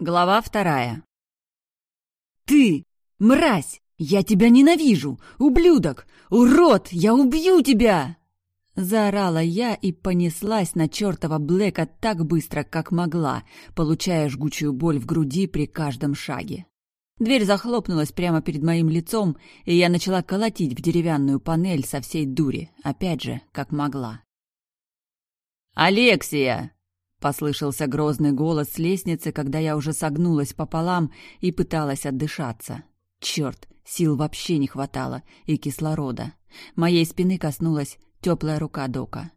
Глава вторая. «Ты! Мразь! Я тебя ненавижу! Ублюдок! Урод! Я убью тебя!» Заорала я и понеслась на чертова Блэка так быстро, как могла, получая жгучую боль в груди при каждом шаге. Дверь захлопнулась прямо перед моим лицом, и я начала колотить в деревянную панель со всей дури, опять же, как могла. «Алексия!» — послышался грозный голос с лестницы, когда я уже согнулась пополам и пыталась отдышаться. Черт, сил вообще не хватало, и кислорода. Моей спины коснулась теплая рука Дока.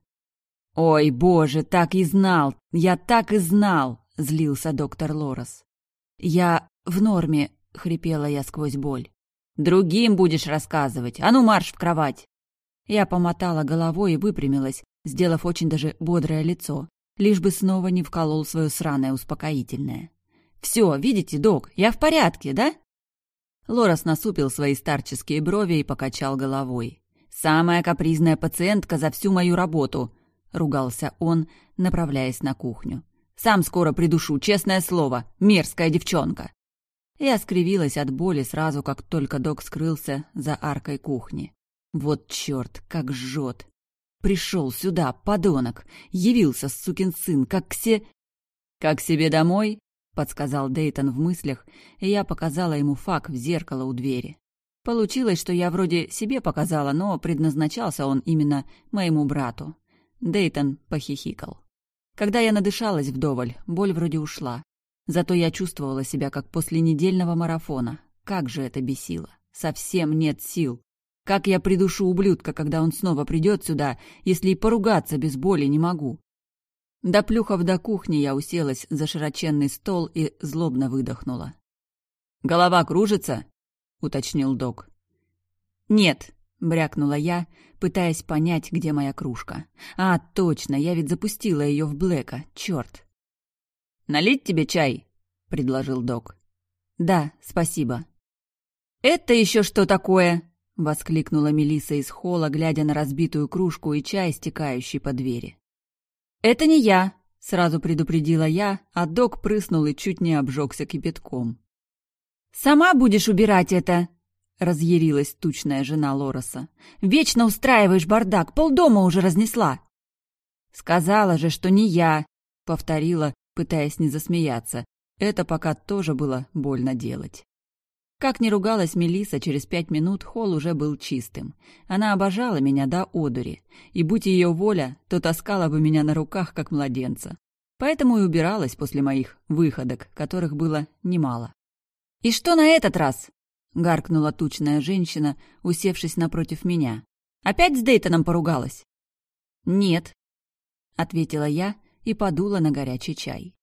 «Ой, боже, так и знал! Я так и знал!» — злился доктор Лорес. «Я в норме», — хрипела я сквозь боль. «Другим будешь рассказывать! А ну марш в кровать!» Я помотала головой и выпрямилась, сделав очень даже бодрое лицо, лишь бы снова не вколол свое сраное успокоительное. «Все, видите, док, я в порядке, да?» Лорас насупил свои старческие брови и покачал головой. «Самая капризная пациентка за всю мою работу», — ругался он, направляясь на кухню. «Сам скоро придушу, честное слово, мерзкая девчонка». Я скривилась от боли сразу, как только док скрылся за аркой кухни. Вот черт, как жжет. Пришел сюда, подонок, явился сукин сын, как к се... «Как себе домой?» — подсказал Дейтон в мыслях, и я показала ему фак в зеркало у двери. Получилось, что я вроде себе показала, но предназначался он именно моему брату. Дейтон похихикал. Когда я надышалась вдоволь, боль вроде ушла. Зато я чувствовала себя как после недельного марафона. Как же это бесило. Совсем нет сил. Как я придушу ублюдка, когда он снова придет сюда, если и поругаться без боли не могу? Доплюхав до кухни, я уселась за широченный стол и злобно выдохнула. «Голова кружится?» — уточнил док. «Нет», — брякнула я, пытаясь понять, где моя кружка. «А, точно, я ведь запустила ее в Блэка, черт!» «Налить тебе чай?» — предложил док. «Да, спасибо». «Это еще что такое?» — воскликнула Мелиса из холла, глядя на разбитую кружку и чай, стекающий по двери. «Это не я», — сразу предупредила я, а док прыснул и чуть не обжегся кипятком. «Сама будешь убирать это?» — разъярилась тучная жена Лороса. «Вечно устраиваешь бардак, полдома уже разнесла». «Сказала же, что не я», — повторила, пытаясь не засмеяться. Это пока тоже было больно делать. Как ни ругалась Мелиса, через пять минут холл уже был чистым. Она обожала меня до одури, и будь ее воля, то таскала бы меня на руках, как младенца. Поэтому и убиралась после моих выходок, которых было немало. «И что на этот раз?» — гаркнула тучная женщина, усевшись напротив меня. «Опять с Дейтоном поругалась?» «Нет», — ответила я и подула на горячий чай.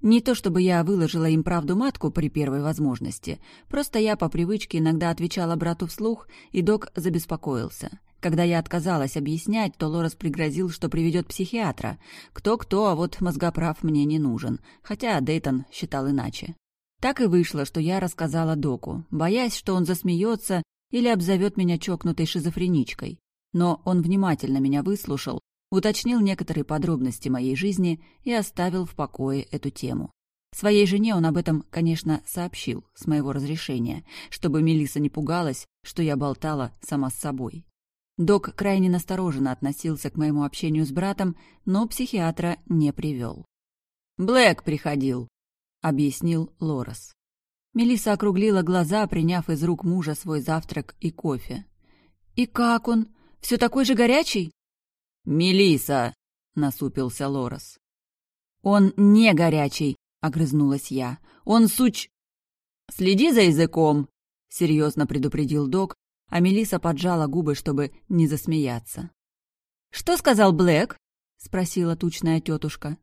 Не то чтобы я выложила им правду матку при первой возможности, просто я по привычке иногда отвечала брату вслух, и док забеспокоился. Когда я отказалась объяснять, то Лорес пригрозил, что приведет психиатра. Кто-кто, а вот мозгоправ мне не нужен, хотя Дейтон считал иначе. Так и вышло, что я рассказала доку, боясь, что он засмеется или обзовет меня чокнутой шизофреничкой. Но он внимательно меня выслушал уточнил некоторые подробности моей жизни и оставил в покое эту тему. Своей жене он об этом, конечно, сообщил, с моего разрешения, чтобы Мелиса не пугалась, что я болтала сама с собой. Док крайне настороженно относился к моему общению с братом, но психиатра не привел. «Блэк приходил», — объяснил Лорес. Мелиса округлила глаза, приняв из рук мужа свой завтрак и кофе. «И как он? Все такой же горячий?» Мелиса, насупился Лорес. Он не горячий, огрызнулась я. Он суч. Следи за языком, серьезно предупредил док, а Мелиса поджала губы, чтобы не засмеяться. Что сказал Блэк? спросила тучная тетушка.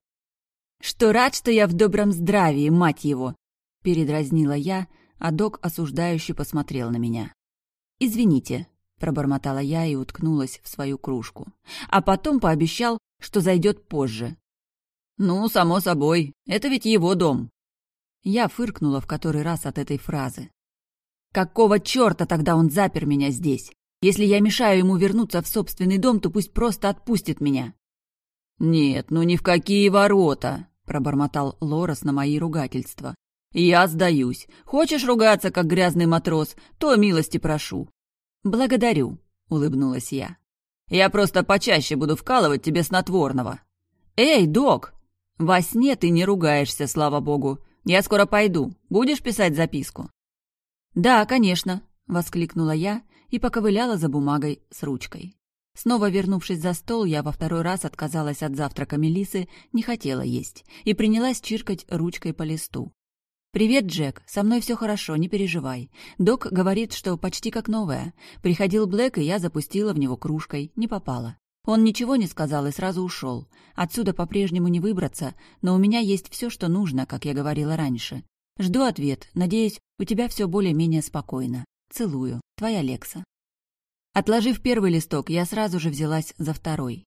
Что рад, что я в добром здравии, мать его, передразнила я, а док осуждающе посмотрел на меня. Извините, пробормотала я и уткнулась в свою кружку. А потом пообещал, что зайдет позже. «Ну, само собой, это ведь его дом». Я фыркнула в который раз от этой фразы. «Какого черта тогда он запер меня здесь? Если я мешаю ему вернуться в собственный дом, то пусть просто отпустит меня». «Нет, ну ни в какие ворота», — пробормотал Лорес на мои ругательства. «Я сдаюсь. Хочешь ругаться, как грязный матрос, то милости прошу». «Благодарю», — улыбнулась я. «Я просто почаще буду вкалывать тебе снотворного». «Эй, док!» «Во сне ты не ругаешься, слава богу. Я скоро пойду. Будешь писать записку?» «Да, конечно», — воскликнула я и поковыляла за бумагой с ручкой. Снова вернувшись за стол, я во второй раз отказалась от завтрака Мелисы, не хотела есть, и принялась чиркать ручкой по листу. «Привет, Джек. Со мной все хорошо, не переживай. Док говорит, что почти как новая. Приходил Блэк, и я запустила в него кружкой. Не попала. Он ничего не сказал и сразу ушел. Отсюда по-прежнему не выбраться, но у меня есть все, что нужно, как я говорила раньше. Жду ответ. Надеюсь, у тебя все более-менее спокойно. Целую. Твоя Лекса». Отложив первый листок, я сразу же взялась за второй.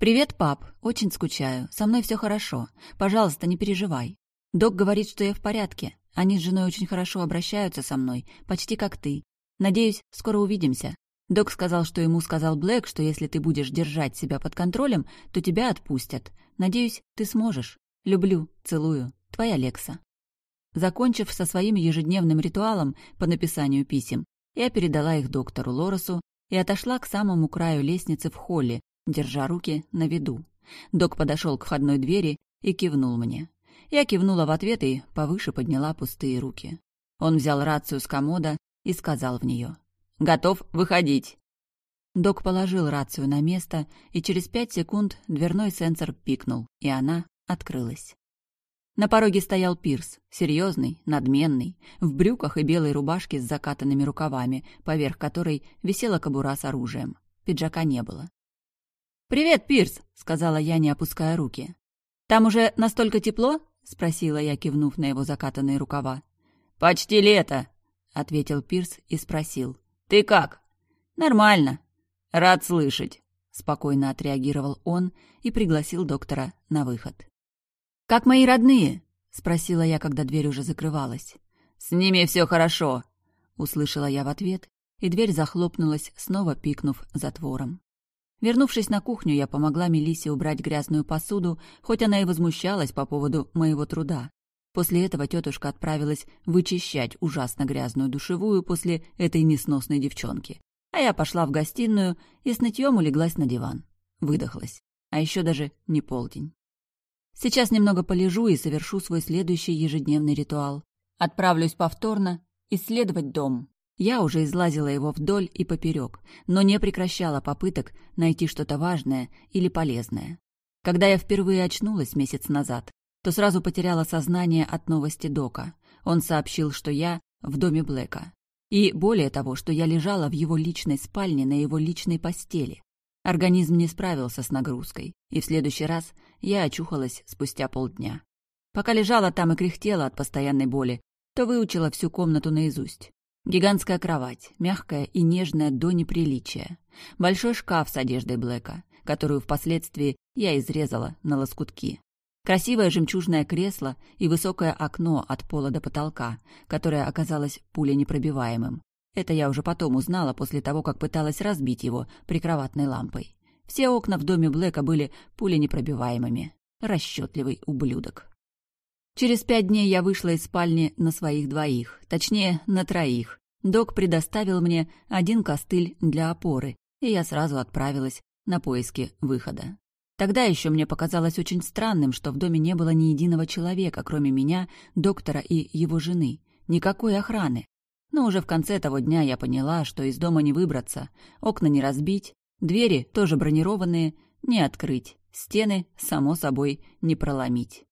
«Привет, пап. Очень скучаю. Со мной все хорошо. Пожалуйста, не переживай. Док говорит, что я в порядке. Они с женой очень хорошо обращаются со мной, почти как ты. Надеюсь, скоро увидимся. Док сказал, что ему сказал Блэк, что если ты будешь держать себя под контролем, то тебя отпустят. Надеюсь, ты сможешь. Люблю, целую. Твоя Лекса. Закончив со своим ежедневным ритуалом по написанию писем, я передала их доктору Лоресу и отошла к самому краю лестницы в холле, держа руки на виду. Док подошел к входной двери и кивнул мне. Я кивнула в ответ и повыше подняла пустые руки. Он взял рацию с комода и сказал в нее. «Готов выходить». Док положил рацию на место, и через пять секунд дверной сенсор пикнул, и она открылась. На пороге стоял Пирс, серьезный, надменный, в брюках и белой рубашке с закатанными рукавами, поверх которой висела кобура с оружием. Пиджака не было. «Привет, Пирс!» — сказала я, не опуская руки. «Там уже настолько тепло?» — спросила я, кивнув на его закатанные рукава. «Почти лето», — ответил Пирс и спросил. «Ты как?» «Нормально». «Рад слышать», — спокойно отреагировал он и пригласил доктора на выход. «Как мои родные?» — спросила я, когда дверь уже закрывалась. «С ними все хорошо», — услышала я в ответ, и дверь захлопнулась, снова пикнув затвором. Вернувшись на кухню, я помогла Мелисе убрать грязную посуду, хоть она и возмущалась по поводу моего труда. После этого тетушка отправилась вычищать ужасно грязную душевую после этой несносной девчонки. А я пошла в гостиную и с нытьем улеглась на диван. Выдохлась. А еще даже не полдень. Сейчас немного полежу и совершу свой следующий ежедневный ритуал. Отправлюсь повторно исследовать дом. Я уже излазила его вдоль и поперек, но не прекращала попыток найти что-то важное или полезное. Когда я впервые очнулась месяц назад, то сразу потеряла сознание от новости Дока. Он сообщил, что я в доме Блэка. И более того, что я лежала в его личной спальне на его личной постели. Организм не справился с нагрузкой, и в следующий раз я очухалась спустя полдня. Пока лежала там и кряхтела от постоянной боли, то выучила всю комнату наизусть. Гигантская кровать, мягкая и нежная до неприличия. Большой шкаф с одеждой Блэка, которую впоследствии я изрезала на лоскутки. Красивое жемчужное кресло и высокое окно от пола до потолка, которое оказалось пуленепробиваемым. Это я уже потом узнала после того, как пыталась разбить его прикроватной лампой. Все окна в доме Блэка были пуленепробиваемыми. Расчетливый ублюдок. Через пять дней я вышла из спальни на своих двоих, точнее, на троих. Док предоставил мне один костыль для опоры, и я сразу отправилась на поиски выхода. Тогда еще мне показалось очень странным, что в доме не было ни единого человека, кроме меня, доктора и его жены. Никакой охраны. Но уже в конце того дня я поняла, что из дома не выбраться, окна не разбить, двери, тоже бронированные, не открыть, стены, само собой, не проломить.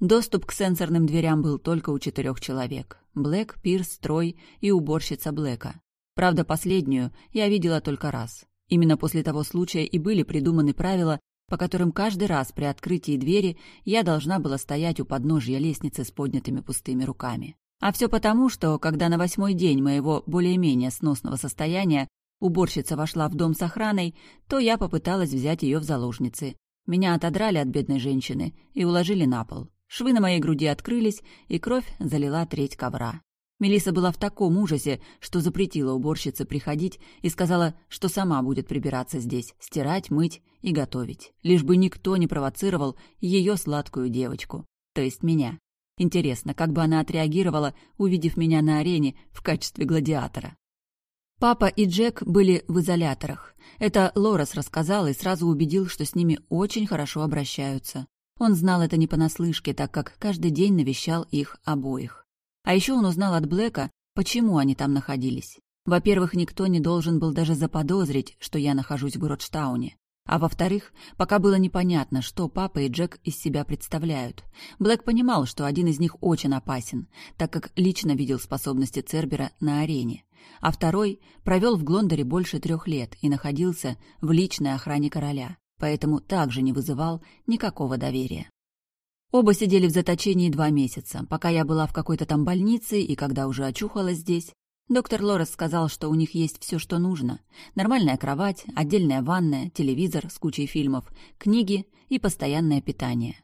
Доступ к сенсорным дверям был только у четырех человек. Блэк, Пирс, Трой и уборщица Блэка. Правда, последнюю я видела только раз. Именно после того случая и были придуманы правила, по которым каждый раз при открытии двери я должна была стоять у подножья лестницы с поднятыми пустыми руками. А все потому, что, когда на восьмой день моего более-менее сносного состояния уборщица вошла в дом с охраной, то я попыталась взять ее в заложницы. Меня отодрали от бедной женщины и уложили на пол. Швы на моей груди открылись, и кровь залила треть ковра. Мелиса была в таком ужасе, что запретила уборщице приходить и сказала, что сама будет прибираться здесь, стирать, мыть и готовить, лишь бы никто не провоцировал ее сладкую девочку, то есть меня. Интересно, как бы она отреагировала, увидев меня на арене в качестве гладиатора. Папа и Джек были в изоляторах. Это Лорес рассказал и сразу убедил, что с ними очень хорошо обращаются. Он знал это не понаслышке, так как каждый день навещал их обоих. А еще он узнал от Блэка, почему они там находились. Во-первых, никто не должен был даже заподозрить, что я нахожусь в Гродштауне. А во-вторых, пока было непонятно, что папа и Джек из себя представляют. Блэк понимал, что один из них очень опасен, так как лично видел способности Цербера на арене. А второй провел в Глондоре больше трех лет и находился в личной охране короля, поэтому также не вызывал никакого доверия. Оба сидели в заточении два месяца, пока я была в какой-то там больнице и когда уже очухалась здесь, Доктор Лорес сказал, что у них есть все, что нужно. Нормальная кровать, отдельная ванная, телевизор с кучей фильмов, книги и постоянное питание.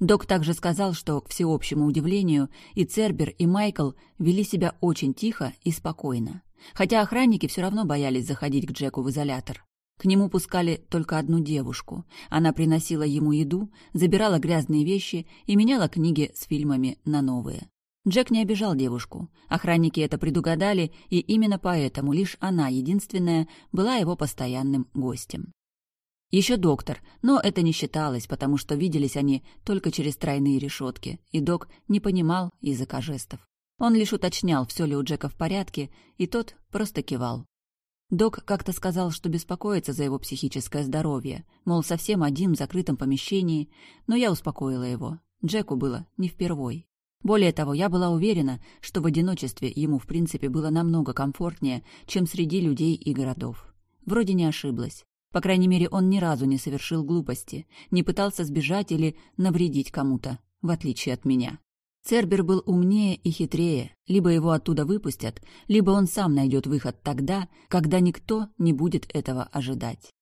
Док также сказал, что, к всеобщему удивлению, и Цербер, и Майкл вели себя очень тихо и спокойно. Хотя охранники все равно боялись заходить к Джеку в изолятор. К нему пускали только одну девушку. Она приносила ему еду, забирала грязные вещи и меняла книги с фильмами на новые. Джек не обижал девушку. Охранники это предугадали, и именно поэтому лишь она, единственная, была его постоянным гостем. Еще доктор, но это не считалось, потому что виделись они только через тройные решетки, и док не понимал языка жестов. Он лишь уточнял, все ли у Джека в порядке, и тот просто кивал. Док как-то сказал, что беспокоится за его психическое здоровье, мол, совсем один в закрытом помещении, но я успокоила его. Джеку было не впервой. Более того, я была уверена, что в одиночестве ему в принципе было намного комфортнее, чем среди людей и городов. Вроде не ошиблась. По крайней мере, он ни разу не совершил глупости, не пытался сбежать или навредить кому-то, в отличие от меня. Цербер был умнее и хитрее. Либо его оттуда выпустят, либо он сам найдет выход тогда, когда никто не будет этого ожидать.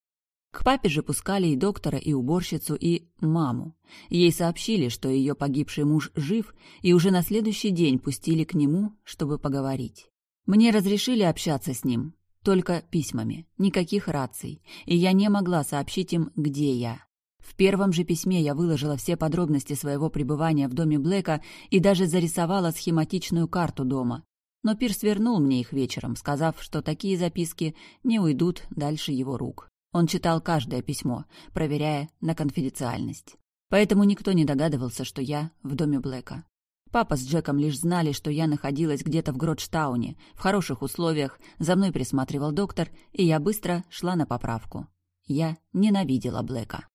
К папе же пускали и доктора, и уборщицу, и маму. Ей сообщили, что ее погибший муж жив, и уже на следующий день пустили к нему, чтобы поговорить. Мне разрешили общаться с ним, только письмами, никаких раций, и я не могла сообщить им, где я. В первом же письме я выложила все подробности своего пребывания в доме Блэка и даже зарисовала схематичную карту дома. Но Пирс вернул мне их вечером, сказав, что такие записки не уйдут дальше его рук. Он читал каждое письмо, проверяя на конфиденциальность. Поэтому никто не догадывался, что я в доме Блэка. Папа с Джеком лишь знали, что я находилась где-то в Гродштауне, в хороших условиях, за мной присматривал доктор, и я быстро шла на поправку. Я ненавидела Блэка.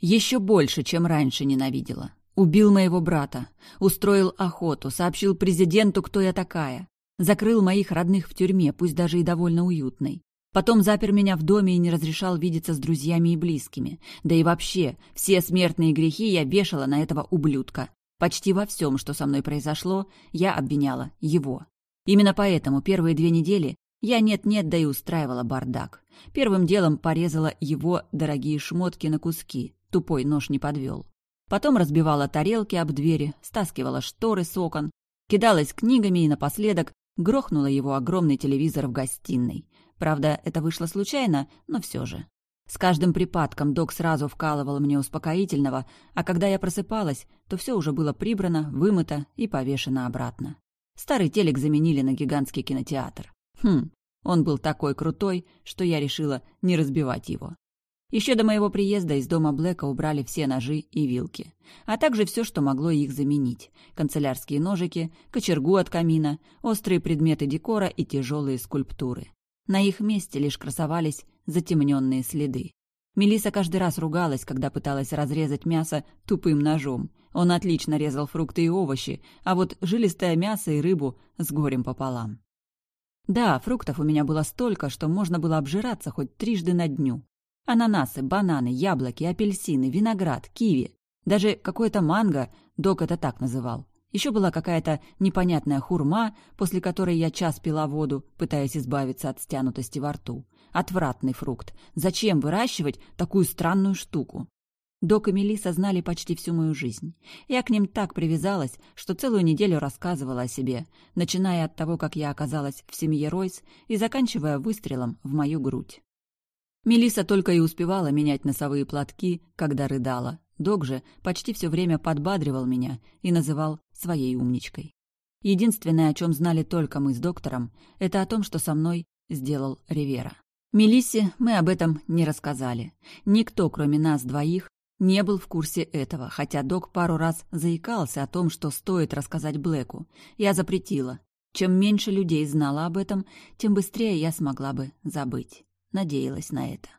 Еще больше, чем раньше ненавидела. Убил моего брата, устроил охоту, сообщил президенту, кто я такая. Закрыл моих родных в тюрьме, пусть даже и довольно уютной. Потом запер меня в доме и не разрешал видеться с друзьями и близкими. Да и вообще, все смертные грехи я вешала на этого ублюдка. Почти во всем, что со мной произошло, я обвиняла его. Именно поэтому первые две недели я нет-нет, да и устраивала бардак. Первым делом порезала его дорогие шмотки на куски, тупой нож не подвел. Потом разбивала тарелки об двери, стаскивала шторы с окон, кидалась книгами и напоследок грохнула его огромный телевизор в гостиной. Правда, это вышло случайно, но все же. С каждым припадком док сразу вкалывал мне успокоительного, а когда я просыпалась, то все уже было прибрано, вымыто и повешено обратно. Старый телек заменили на гигантский кинотеатр. Хм, он был такой крутой, что я решила не разбивать его. Еще до моего приезда из дома Блэка убрали все ножи и вилки, а также все, что могло их заменить. Канцелярские ножики, кочергу от камина, острые предметы декора и тяжелые скульптуры. На их месте лишь красовались затемненные следы. Мелиса каждый раз ругалась, когда пыталась разрезать мясо тупым ножом. Он отлично резал фрукты и овощи, а вот жилистое мясо и рыбу с горем пополам. Да, фруктов у меня было столько, что можно было обжираться хоть трижды на дню. Ананасы, бананы, яблоки, апельсины, виноград, киви. Даже какое-то манго, док это так называл. Еще была какая-то непонятная хурма, после которой я час пила воду, пытаясь избавиться от стянутости во рту. Отвратный фрукт. Зачем выращивать такую странную штуку? Док и Мелиса знали почти всю мою жизнь. Я к ним так привязалась, что целую неделю рассказывала о себе, начиная от того, как я оказалась в семье Ройс и заканчивая выстрелом в мою грудь. Мелиса только и успевала менять носовые платки, когда рыдала. Док же почти все время подбадривал меня и называл своей умничкой. Единственное, о чем знали только мы с доктором, это о том, что со мной сделал Ривера. Мелиссе мы об этом не рассказали. Никто, кроме нас двоих, не был в курсе этого, хотя док пару раз заикался о том, что стоит рассказать Блэку. Я запретила. Чем меньше людей знала об этом, тем быстрее я смогла бы забыть. Надеялась на это.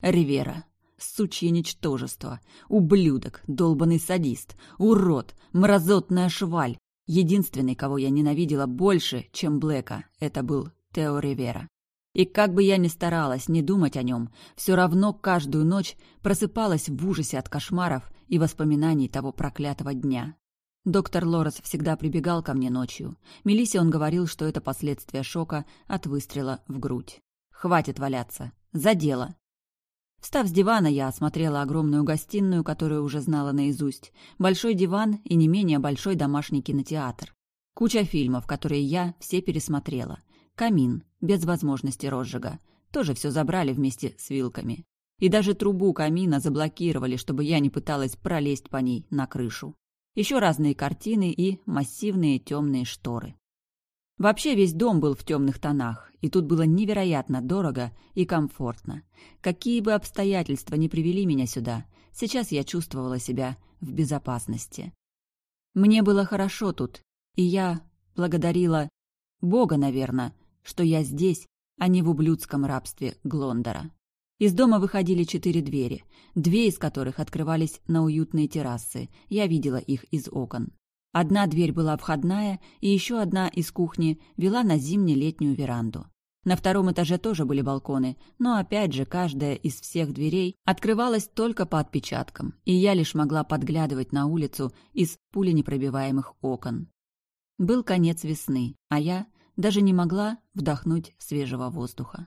Ривера. Сучье ничтожество. Ублюдок, долбанный садист. Урод, мразотная шваль. Единственный, кого я ненавидела больше, чем Блэка, это был Тео Ривера. И как бы я ни старалась не думать о нем, все равно каждую ночь просыпалась в ужасе от кошмаров и воспоминаний того проклятого дня. Доктор Лорес всегда прибегал ко мне ночью. Мелиссе он говорил, что это последствия шока от выстрела в грудь. «Хватит валяться! За дело!» Встав с дивана, я осмотрела огромную гостиную, которую уже знала наизусть, большой диван и не менее большой домашний кинотеатр. Куча фильмов, которые я все пересмотрела. Камин, без возможности розжига. Тоже все забрали вместе с вилками. И даже трубу камина заблокировали, чтобы я не пыталась пролезть по ней на крышу. Еще разные картины и массивные темные шторы. Вообще весь дом был в темных тонах, и тут было невероятно дорого и комфортно. Какие бы обстоятельства ни привели меня сюда, сейчас я чувствовала себя в безопасности. Мне было хорошо тут, и я благодарила Бога, наверное, что я здесь, а не в ублюдском рабстве Глондора. Из дома выходили четыре двери, две из которых открывались на уютные террасы. Я видела их из окон. Одна дверь была входная, и еще одна из кухни вела на зимне-летнюю веранду. На втором этаже тоже были балконы, но опять же каждая из всех дверей открывалась только по отпечаткам, и я лишь могла подглядывать на улицу из пуленепробиваемых окон. Был конец весны, а я даже не могла вдохнуть свежего воздуха.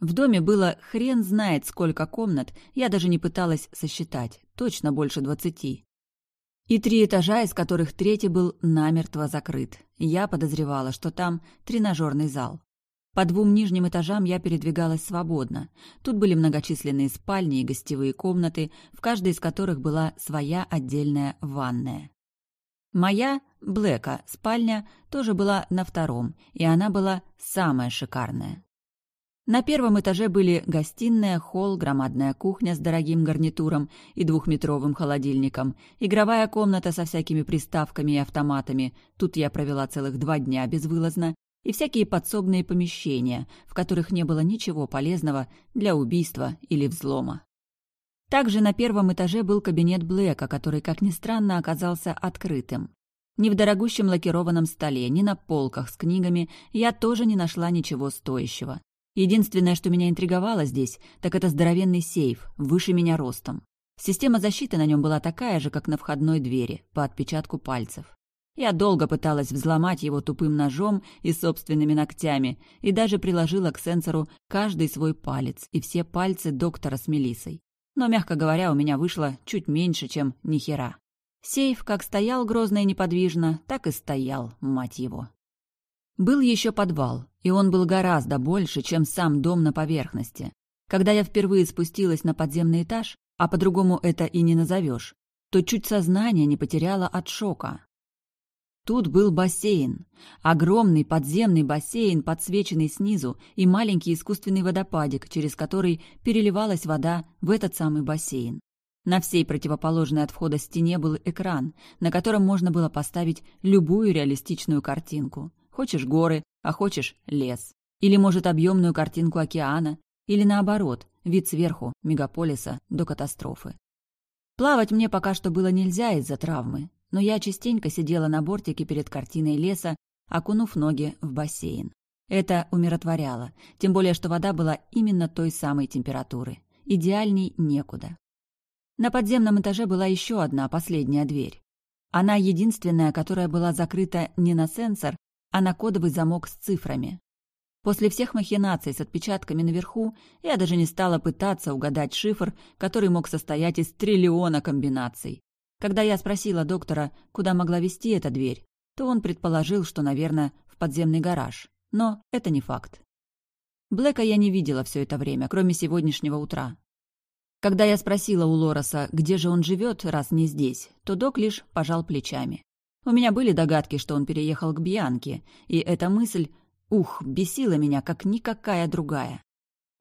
В доме было хрен знает сколько комнат, я даже не пыталась сосчитать, точно больше двадцати. И три этажа, из которых третий был намертво закрыт. Я подозревала, что там тренажерный зал. По двум нижним этажам я передвигалась свободно. Тут были многочисленные спальни и гостевые комнаты, в каждой из которых была своя отдельная ванная. Моя, Блэка, спальня тоже была на втором, и она была самая шикарная. На первом этаже были гостиная, холл, громадная кухня с дорогим гарнитуром и двухметровым холодильником, игровая комната со всякими приставками и автоматами, тут я провела целых два дня безвылазно, и всякие подсобные помещения, в которых не было ничего полезного для убийства или взлома. Также на первом этаже был кабинет Блэка, который, как ни странно, оказался открытым. Ни в дорогущем лакированном столе, ни на полках с книгами я тоже не нашла ничего стоящего. Единственное, что меня интриговало здесь, так это здоровенный сейф, выше меня ростом. Система защиты на нем была такая же, как на входной двери, по отпечатку пальцев. Я долго пыталась взломать его тупым ножом и собственными ногтями, и даже приложила к сенсору каждый свой палец и все пальцы доктора с Мелиссой но, мягко говоря, у меня вышло чуть меньше, чем ни хера. Сейф как стоял грозно и неподвижно, так и стоял, мать его. Был еще подвал, и он был гораздо больше, чем сам дом на поверхности. Когда я впервые спустилась на подземный этаж, а по-другому это и не назовешь, то чуть сознание не потеряла от шока. Тут был бассейн. Огромный подземный бассейн, подсвеченный снизу, и маленький искусственный водопадик, через который переливалась вода в этот самый бассейн. На всей противоположной от входа стене был экран, на котором можно было поставить любую реалистичную картинку. Хочешь горы, а хочешь лес. Или, может, объемную картинку океана. Или наоборот, вид сверху, мегаполиса, до катастрофы. Плавать мне пока что было нельзя из-за травмы, но я частенько сидела на бортике перед картиной леса, окунув ноги в бассейн. Это умиротворяло, тем более что вода была именно той самой температуры. Идеальней некуда. На подземном этаже была еще одна, последняя дверь. Она единственная, которая была закрыта не на сенсор, а на кодовый замок с цифрами. После всех махинаций с отпечатками наверху я даже не стала пытаться угадать шифр, который мог состоять из триллиона комбинаций. Когда я спросила доктора, куда могла вести эта дверь, то он предположил, что, наверное, в подземный гараж. Но это не факт. Блэка я не видела все это время, кроме сегодняшнего утра. Когда я спросила у Лороса, где же он живет, раз не здесь, то док лишь пожал плечами. У меня были догадки, что он переехал к Бьянке, и эта мысль, ух, бесила меня, как никакая другая.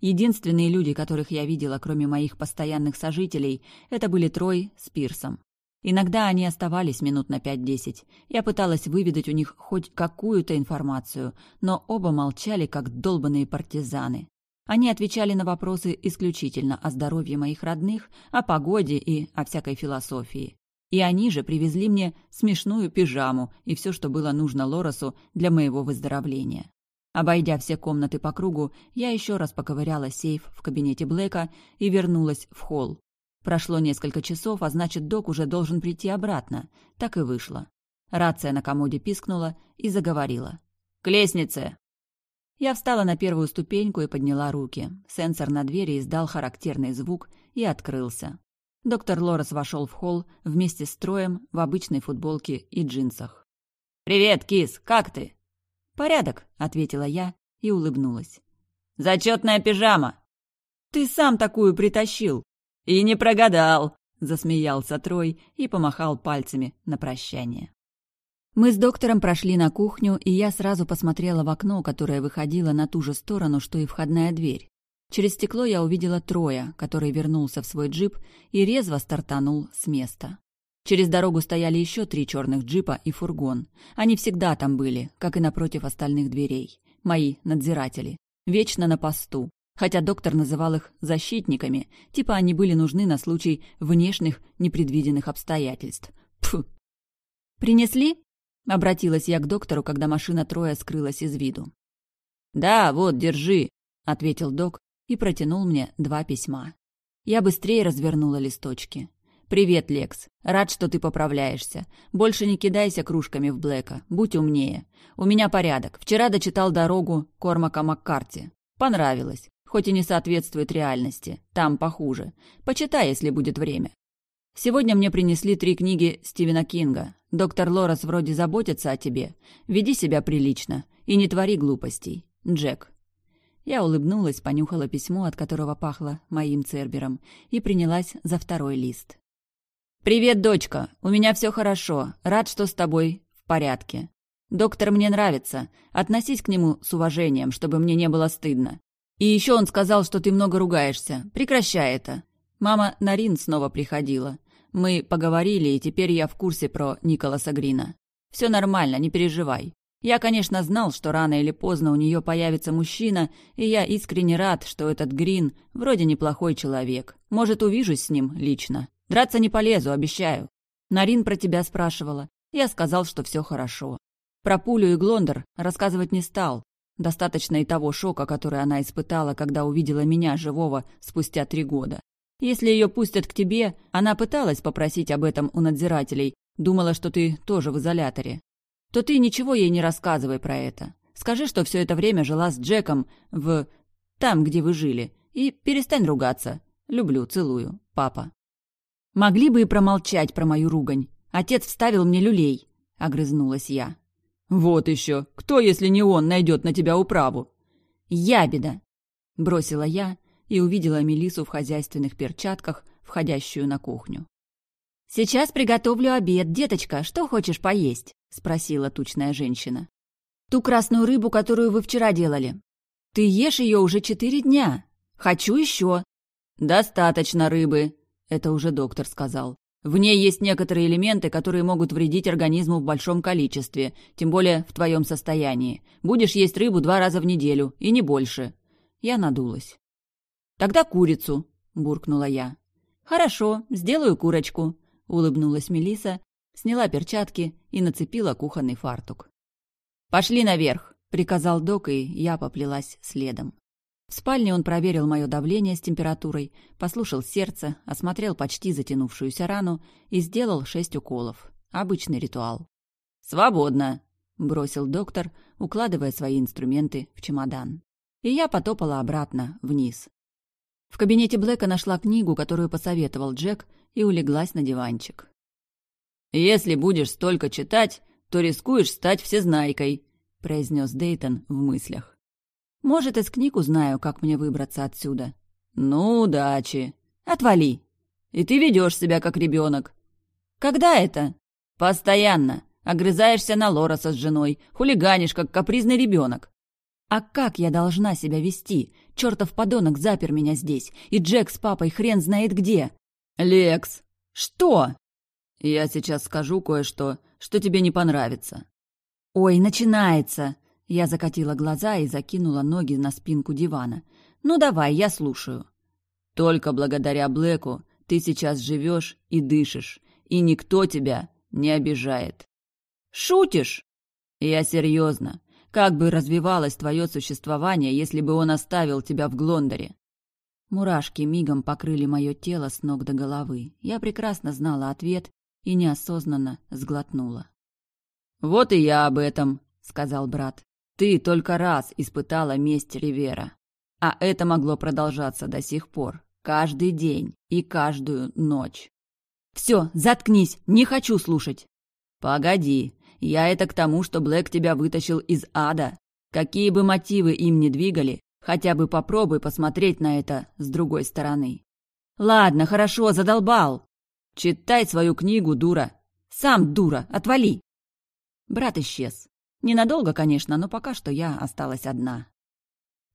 Единственные люди, которых я видела, кроме моих постоянных сожителей, это были Трой с Пирсом. Иногда они оставались минут на пять-десять. Я пыталась выведать у них хоть какую-то информацию, но оба молчали, как долбанные партизаны. Они отвечали на вопросы исключительно о здоровье моих родных, о погоде и о всякой философии. И они же привезли мне смешную пижаму и все, что было нужно Лоросу для моего выздоровления. Обойдя все комнаты по кругу, я еще раз поковыряла сейф в кабинете Блэка и вернулась в холл. Прошло несколько часов, а значит, док уже должен прийти обратно. Так и вышло. Рация на комоде пискнула и заговорила. «К лестнице!» Я встала на первую ступеньку и подняла руки. Сенсор на двери издал характерный звук и открылся. Доктор Лорес вошел в холл вместе с Троем в обычной футболке и джинсах. «Привет, кис, как ты?» «Порядок», — ответила я и улыбнулась. «Зачетная пижама!» «Ты сам такую притащил!» «И не прогадал!» — засмеялся Трой и помахал пальцами на прощание. Мы с доктором прошли на кухню, и я сразу посмотрела в окно, которое выходило на ту же сторону, что и входная дверь. Через стекло я увидела Троя, который вернулся в свой джип и резво стартанул с места. Через дорогу стояли еще три черных джипа и фургон. Они всегда там были, как и напротив остальных дверей. Мои надзиратели. Вечно на посту, хотя доктор называл их защитниками, типа они были нужны на случай внешних непредвиденных обстоятельств. Пф. «Принесли?» — обратилась я к доктору, когда машина Троя скрылась из виду. «Да, вот, держи», — ответил док и протянул мне два письма. Я быстрее развернула листочки. «Привет, Лекс. Рад, что ты поправляешься. Больше не кидайся кружками в Блэка. Будь умнее. У меня порядок. Вчера дочитал дорогу Кормака Маккарти. Понравилось хоть и не соответствует реальности. Там похуже. Почитай, если будет время. Сегодня мне принесли три книги Стивена Кинга. Доктор Лорес вроде заботится о тебе. Веди себя прилично и не твори глупостей. Джек. Я улыбнулась, понюхала письмо, от которого пахло моим цербером, и принялась за второй лист. «Привет, дочка. У меня все хорошо. Рад, что с тобой в порядке. Доктор мне нравится. Относись к нему с уважением, чтобы мне не было стыдно. И еще он сказал, что ты много ругаешься. Прекращай это. Мама Нарин снова приходила. Мы поговорили, и теперь я в курсе про Николаса Грина. Все нормально, не переживай. Я, конечно, знал, что рано или поздно у нее появится мужчина, и я искренне рад, что этот Грин вроде неплохой человек. Может, увижусь с ним лично. Драться не полезу, обещаю. Нарин про тебя спрашивала. Я сказал, что все хорошо. Про пулю и Глондер рассказывать не стал. Достаточно и того шока, который она испытала, когда увидела меня живого спустя три года. Если ее пустят к тебе, она пыталась попросить об этом у надзирателей, думала, что ты тоже в изоляторе. То ты ничего ей не рассказывай про это. Скажи, что все это время жила с Джеком в... там, где вы жили, и перестань ругаться. Люблю, целую. Папа. Могли бы и промолчать про мою ругань. Отец вставил мне люлей, огрызнулась я. «Вот еще! Кто, если не он, найдет на тебя управу?» «Ябеда!» — бросила я и увидела Мелису в хозяйственных перчатках, входящую на кухню. «Сейчас приготовлю обед, деточка. Что хочешь поесть?» — спросила тучная женщина. «Ту красную рыбу, которую вы вчера делали. Ты ешь ее уже четыре дня. Хочу еще». «Достаточно рыбы», — это уже доктор сказал. В ней есть некоторые элементы, которые могут вредить организму в большом количестве, тем более в твоем состоянии. Будешь есть рыбу два раза в неделю, и не больше». Я надулась. «Тогда курицу», — буркнула я. «Хорошо, сделаю курочку», — улыбнулась Мелиса, сняла перчатки и нацепила кухонный фартук. «Пошли наверх», — приказал док, и я поплелась следом. В спальне он проверил мое давление с температурой, послушал сердце, осмотрел почти затянувшуюся рану и сделал шесть уколов. Обычный ритуал. «Свободно!» — бросил доктор, укладывая свои инструменты в чемодан. И я потопала обратно, вниз. В кабинете Блэка нашла книгу, которую посоветовал Джек, и улеглась на диванчик. «Если будешь столько читать, то рискуешь стать всезнайкой», — произнес Дейтон в мыслях. Может, из книг узнаю, как мне выбраться отсюда. Ну, удачи. Отвали. И ты ведешь себя как ребенок. Когда это? Постоянно. Огрызаешься на Лороса с женой, хулиганишь, как капризный ребенок. А как я должна себя вести? Чертов подонок запер меня здесь, и Джек с папой хрен знает где. Лекс! Что? Я сейчас скажу кое-что, что тебе не понравится. Ой, начинается! Я закатила глаза и закинула ноги на спинку дивана. Ну давай, я слушаю. Только благодаря Блэку ты сейчас живешь и дышишь, и никто тебя не обижает. Шутишь? Я серьезно. Как бы развивалось твое существование, если бы он оставил тебя в Глондоре? Мурашки мигом покрыли мое тело с ног до головы. Я прекрасно знала ответ и неосознанно сглотнула. «Вот и я об этом», — сказал брат. «Ты только раз испытала месть Ривера. А это могло продолжаться до сих пор. Каждый день и каждую ночь. «Все, заткнись, не хочу слушать!» «Погоди, я это к тому, что Блэк тебя вытащил из ада. Какие бы мотивы им ни двигали, хотя бы попробуй посмотреть на это с другой стороны. Ладно, хорошо, задолбал. Читай свою книгу, дура. Сам дура, отвали. Брат исчез. Ненадолго, конечно, но пока что я осталась одна.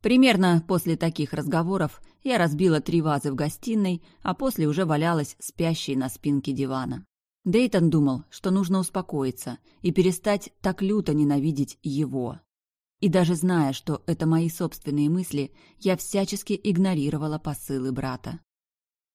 Примерно после таких разговоров я разбила три вазы в гостиной, а после уже валялась спящей на спинке дивана. Дейтон думал, что нужно успокоиться и перестать так люто ненавидеть его. И даже зная, что это мои собственные мысли, я всячески игнорировала посылы брата.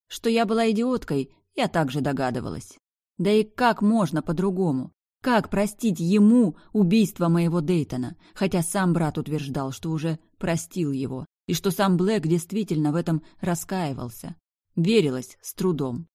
Что я была идиоткой, я также догадывалась. Да и как можно по-другому? Как простить ему убийство моего Дейтона, хотя сам брат утверждал, что уже простил его, и что сам Блэк действительно в этом раскаивался. Верилась с трудом.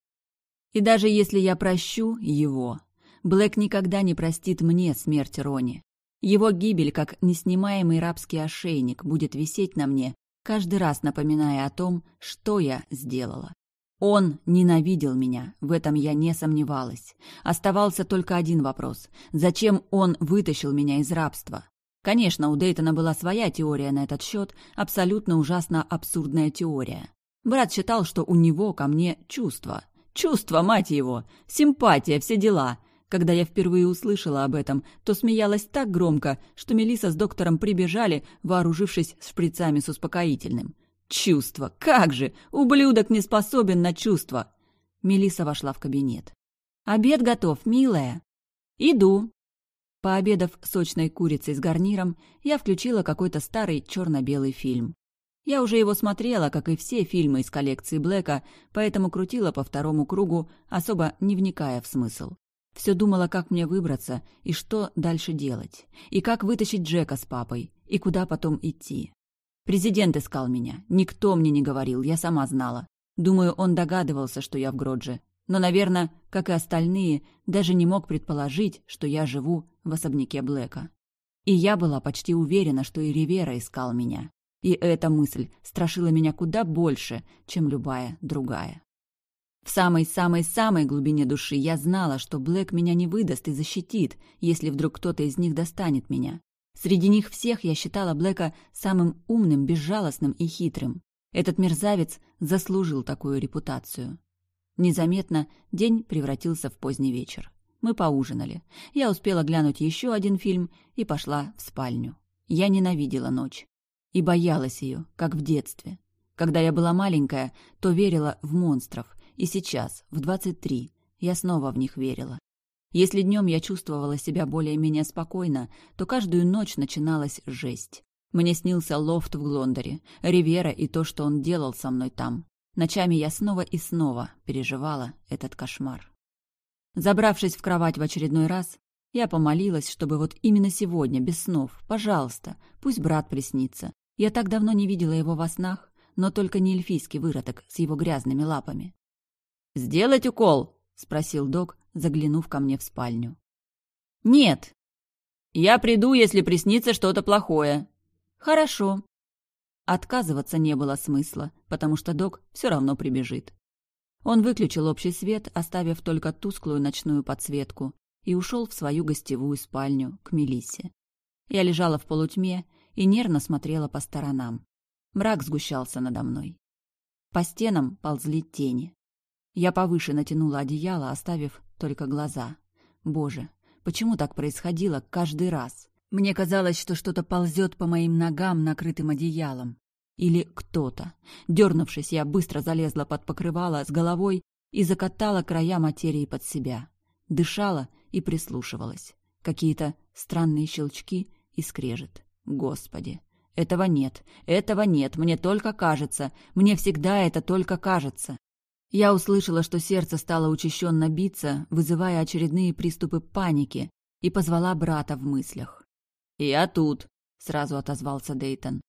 И даже если я прощу его, Блэк никогда не простит мне смерть Рони. Его гибель, как неснимаемый рабский ошейник, будет висеть на мне, каждый раз напоминая о том, что я сделала. Он ненавидел меня, в этом я не сомневалась. Оставался только один вопрос. Зачем он вытащил меня из рабства? Конечно, у Дейтона была своя теория на этот счет, абсолютно ужасно абсурдная теория. Брат считал, что у него ко мне чувства. Чувства, мать его! Симпатия, все дела. Когда я впервые услышала об этом, то смеялась так громко, что Мелиса с доктором прибежали, вооружившись шприцами с успокоительным. Чувства! Как же! Ублюдок не способен на чувства! Мелиса вошла в кабинет. «Обед готов, милая». «Иду». Пообедав сочной курицей с гарниром, я включила какой-то старый черно-белый фильм. Я уже его смотрела, как и все фильмы из коллекции Блэка, поэтому крутила по второму кругу, особо не вникая в смысл. Все думала, как мне выбраться и что дальше делать, и как вытащить Джека с папой, и куда потом идти. Президент искал меня, никто мне не говорил, я сама знала. Думаю, он догадывался, что я в Гродже, но, наверное, как и остальные, даже не мог предположить, что я живу в особняке Блэка. И я была почти уверена, что и Ривера искал меня. И эта мысль страшила меня куда больше, чем любая другая. В самой-самой-самой глубине души я знала, что Блэк меня не выдаст и защитит, если вдруг кто-то из них достанет меня. Среди них всех я считала Блэка самым умным, безжалостным и хитрым. Этот мерзавец заслужил такую репутацию. Незаметно день превратился в поздний вечер. Мы поужинали. Я успела глянуть еще один фильм и пошла в спальню. Я ненавидела ночь и боялась ее, как в детстве. Когда я была маленькая, то верила в монстров, и сейчас, в 23, я снова в них верила. Если днем я чувствовала себя более-менее спокойно, то каждую ночь начиналась жесть. Мне снился лофт в Глондоре, Ривера и то, что он делал со мной там. Ночами я снова и снова переживала этот кошмар. Забравшись в кровать в очередной раз, я помолилась, чтобы вот именно сегодня, без снов, пожалуйста, пусть брат приснится, я так давно не видела его во снах, но только не эльфийский выродок с его грязными лапами. «Сделать укол?» — спросил док, заглянув ко мне в спальню. «Нет». «Я приду, если приснится что-то плохое». «Хорошо». Отказываться не было смысла, потому что док все равно прибежит. Он выключил общий свет, оставив только тусклую ночную подсветку, и ушел в свою гостевую спальню к Мелиссе. Я лежала в полутьме и нервно смотрела по сторонам. Мрак сгущался надо мной. По стенам ползли тени. Я повыше натянула одеяло, оставив только глаза. Боже, Почему так происходило каждый раз? Мне казалось, что что-то ползет по моим ногам, накрытым одеялом. Или кто-то. Дернувшись, я быстро залезла под покрывало с головой и закатала края материи под себя. Дышала и прислушивалась. Какие-то странные щелчки и скрежет. Господи, этого нет, этого нет, мне только кажется, мне всегда это только кажется. Я услышала, что сердце стало учащенно биться, вызывая очередные приступы паники, и позвала брата в мыслях. «Я тут», — сразу отозвался Дейтон.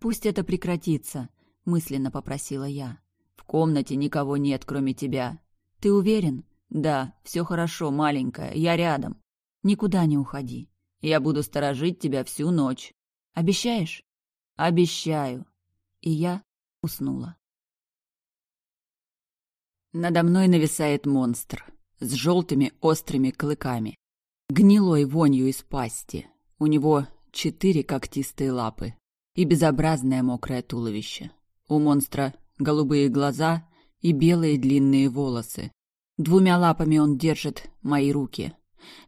«Пусть это прекратится», — мысленно попросила я. «В комнате никого нет, кроме тебя. Ты уверен?» «Да, все хорошо, маленькая, я рядом. Никуда не уходи. Я буду сторожить тебя всю ночь. Обещаешь?» «Обещаю». И я уснула. Надо мной нависает монстр с желтыми острыми клыками, гнилой вонью из пасти. У него четыре когтистые лапы и безобразное мокрое туловище. У монстра голубые глаза и белые длинные волосы. Двумя лапами он держит мои руки.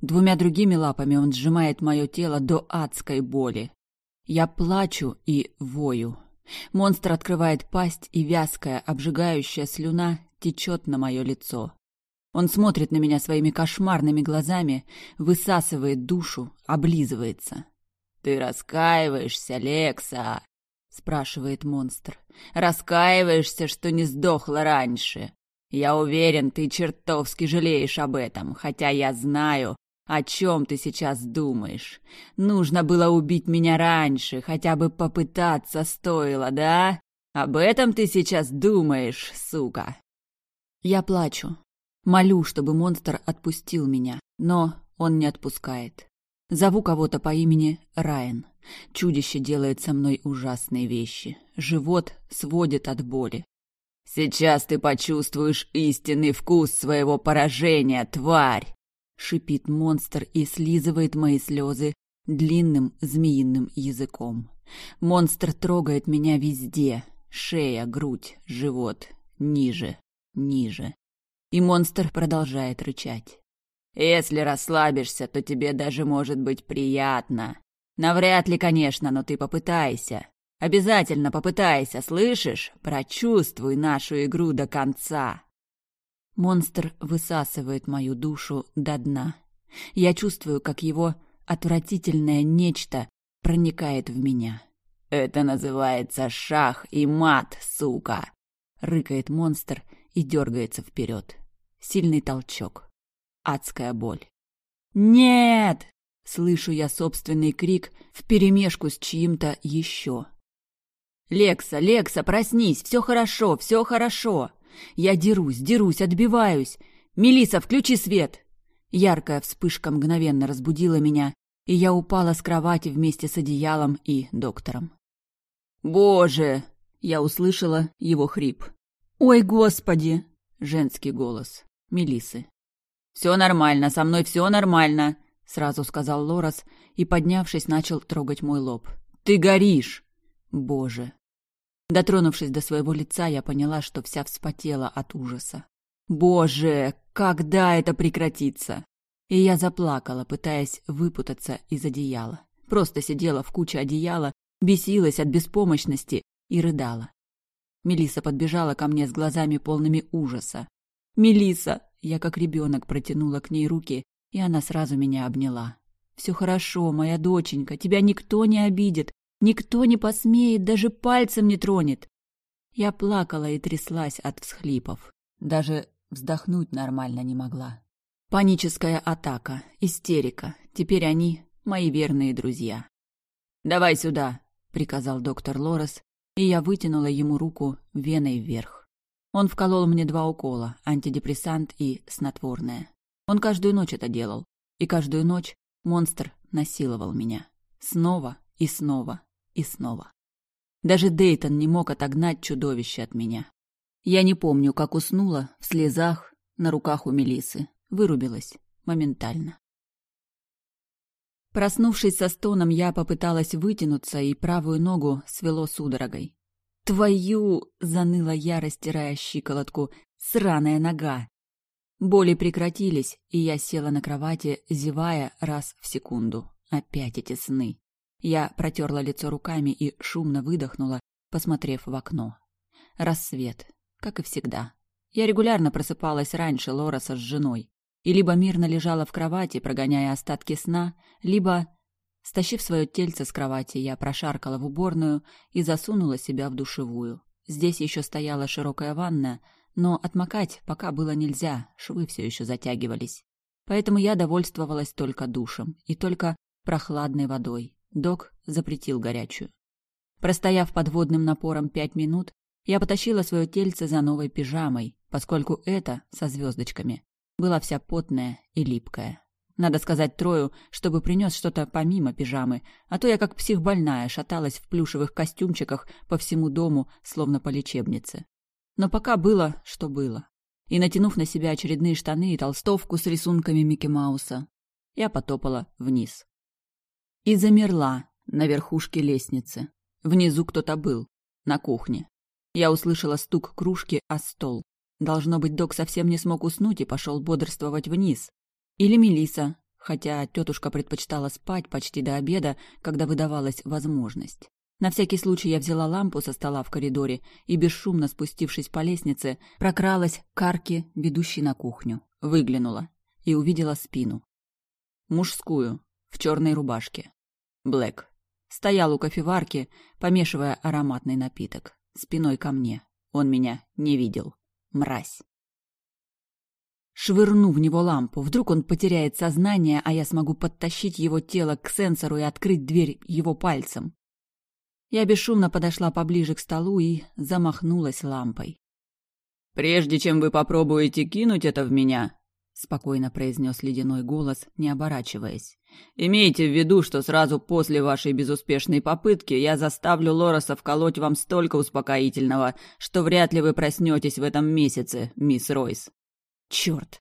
Двумя другими лапами он сжимает мое тело до адской боли. Я плачу и вою. Монстр открывает пасть, и вязкая, обжигающая слюна течет на мое лицо. Он смотрит на меня своими кошмарными глазами, высасывает душу, облизывается. «Ты раскаиваешься, Лекса?» — спрашивает монстр. «Раскаиваешься, что не сдохла раньше? Я уверен, ты чертовски жалеешь об этом, хотя я знаю, о чем ты сейчас думаешь. Нужно было убить меня раньше, хотя бы попытаться стоило, да? Об этом ты сейчас думаешь, сука?» Я плачу. Молю, чтобы монстр отпустил меня, но он не отпускает. Зову кого-то по имени Райан. Чудище делает со мной ужасные вещи. Живот сводит от боли. «Сейчас ты почувствуешь истинный вкус своего поражения, тварь!» Шипит монстр и слизывает мои слезы длинным змеиным языком. Монстр трогает меня везде. Шея, грудь, живот, ниже, ниже. И монстр продолжает рычать. «Если расслабишься, то тебе даже может быть приятно. Навряд ли, конечно, но ты попытайся. Обязательно попытайся, слышишь? Прочувствуй нашу игру до конца». Монстр высасывает мою душу до дна. Я чувствую, как его отвратительное нечто проникает в меня. «Это называется шах и мат, сука!» — рыкает монстр и дергается вперед. Сильный толчок. Адская боль. «Нет!» — слышу я собственный крик вперемешку с чьим-то еще. «Лекса, Лекса, проснись! Все хорошо, все хорошо!» Я дерусь, дерусь, отбиваюсь. Мелиса, включи свет!» Яркая вспышка мгновенно разбудила меня, и я упала с кровати вместе с одеялом и доктором. «Боже!» — я услышала его хрип. «Ой, господи!» — женский голос. Мелисы. «Все нормально, со мной все нормально», — сразу сказал Лорас и, поднявшись, начал трогать мой лоб. «Ты горишь!» «Боже!» Дотронувшись до своего лица, я поняла, что вся вспотела от ужаса. «Боже, когда это прекратится?» И я заплакала, пытаясь выпутаться из одеяла. Просто сидела в куче одеяла, бесилась от беспомощности и рыдала. Мелиса подбежала ко мне с глазами полными ужаса. Мелиса, я как ребенок протянула к ней руки, и она сразу меня обняла. Все хорошо, моя доченька, тебя никто не обидит, никто не посмеет, даже пальцем не тронет. Я плакала и тряслась от всхлипов, даже вздохнуть нормально не могла. Паническая атака, истерика. Теперь они мои верные друзья. Давай сюда, приказал доктор Лорес, и я вытянула ему руку веной вверх. Он вколол мне два укола, антидепрессант и снотворное. Он каждую ночь это делал, и каждую ночь монстр насиловал меня. Снова и снова и снова. Даже Дейтон не мог отогнать чудовище от меня. Я не помню, как уснула в слезах на руках у Мелисы. Вырубилась моментально. Проснувшись со стоном, я попыталась вытянуться, и правую ногу свело судорогой. «Твою!» — заныла я, растирая щиколотку. «Сраная нога!» Боли прекратились, и я села на кровати, зевая раз в секунду. Опять эти сны. Я протерла лицо руками и шумно выдохнула, посмотрев в окно. Рассвет, как и всегда. Я регулярно просыпалась раньше Лореса с женой. И либо мирно лежала в кровати, прогоняя остатки сна, либо... Стащив свое тельце с кровати, я прошаркала в уборную и засунула себя в душевую. Здесь еще стояла широкая ванна, но отмокать пока было нельзя, швы все еще затягивались. Поэтому я довольствовалась только душем и только прохладной водой. Док запретил горячую. Простояв под водным напором пять минут, я потащила свое тельце за новой пижамой, поскольку это, со звездочками, была вся потная и липкая. Надо сказать Трою, чтобы принес что-то помимо пижамы, а то я как психбольная шаталась в плюшевых костюмчиках по всему дому, словно по лечебнице. Но пока было, что было. И натянув на себя очередные штаны и толстовку с рисунками Микки Мауса, я потопала вниз. И замерла на верхушке лестницы. Внизу кто-то был, на кухне. Я услышала стук кружки о стол. Должно быть, док совсем не смог уснуть и пошел бодрствовать вниз. Или Мелиса, хотя тетушка предпочитала спать почти до обеда, когда выдавалась возможность. На всякий случай я взяла лампу со стола в коридоре и, бесшумно спустившись по лестнице, прокралась к арке, ведущей на кухню. Выглянула и увидела спину. Мужскую, в черной рубашке. Блэк. Стоял у кофеварки, помешивая ароматный напиток. Спиной ко мне. Он меня не видел. Мразь. Швырну в него лампу. Вдруг он потеряет сознание, а я смогу подтащить его тело к сенсору и открыть дверь его пальцем. Я бесшумно подошла поближе к столу и замахнулась лампой. «Прежде чем вы попробуете кинуть это в меня, спокойно произнес ледяной голос, не оборачиваясь. Имейте в виду, что сразу после вашей безуспешной попытки я заставлю Лороса вколоть вам столько успокоительного, что вряд ли вы проснетесь в этом месяце, мисс Ройс. Черт!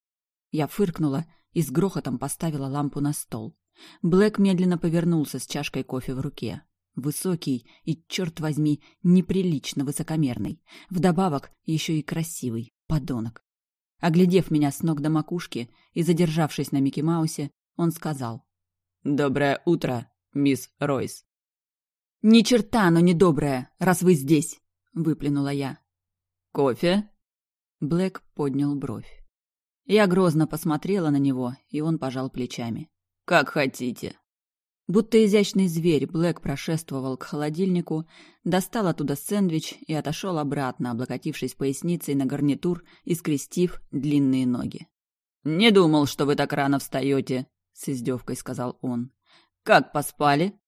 Я фыркнула и с грохотом поставила лампу на стол. Блэк медленно повернулся с чашкой кофе в руке. Высокий и, черт возьми, неприлично высокомерный. Вдобавок еще и красивый. Подонок. Оглядев меня с ног до макушки и задержавшись на Микки Маусе, он сказал. «Доброе утро, мисс Ройс». «Ни черта оно не доброе, раз вы здесь!» — выплюнула я. «Кофе?» Блэк поднял бровь. Я грозно посмотрела на него, и он пожал плечами. «Как хотите». Будто изящный зверь, Блэк прошествовал к холодильнику, достал оттуда сэндвич и отошел обратно, облокотившись поясницей на гарнитур и скрестив длинные ноги. «Не думал, что вы так рано встаете», — с издевкой сказал он. «Как поспали?»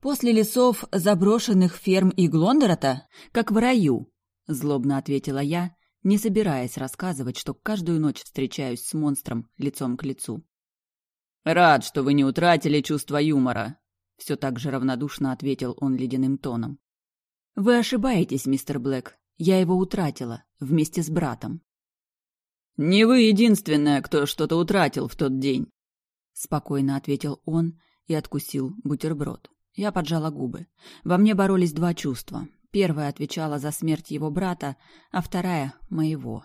«После лесов заброшенных ферм и Глондорота, как в раю», — злобно ответила я, не собираясь рассказывать, что каждую ночь встречаюсь с монстром лицом к лицу. «Рад, что вы не утратили чувство юмора», — все так же равнодушно ответил он ледяным тоном. «Вы ошибаетесь, мистер Блэк. Я его утратила, вместе с братом». «Не вы единственная, кто что-то утратил в тот день», — спокойно ответил он и откусил бутерброд. Я поджала губы. Во мне боролись два чувства. Первая отвечала за смерть его брата, а вторая — моего.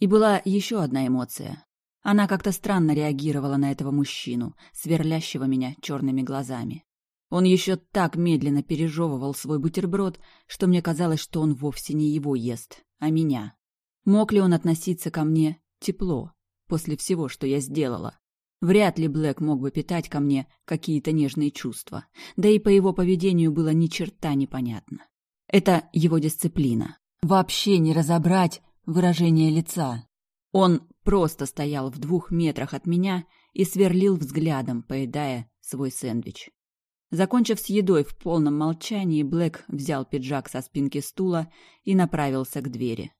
И была еще одна эмоция она как-то странно реагировала на этого мужчину, сверлящего меня черными глазами. Он еще так медленно пережевывал свой бутерброд, что мне казалось, что он вовсе не его ест, а меня. Мог ли он относиться ко мне тепло после всего, что я сделала? Вряд ли Блэк мог бы питать ко мне какие-то нежные чувства, да и по его поведению было ни черта непонятно. Это его дисциплина. Вообще не разобрать выражение лица. Он просто стоял в двух метрах от меня и сверлил взглядом, поедая свой сэндвич. Закончив с едой в полном молчании, Блэк взял пиджак со спинки стула и направился к двери.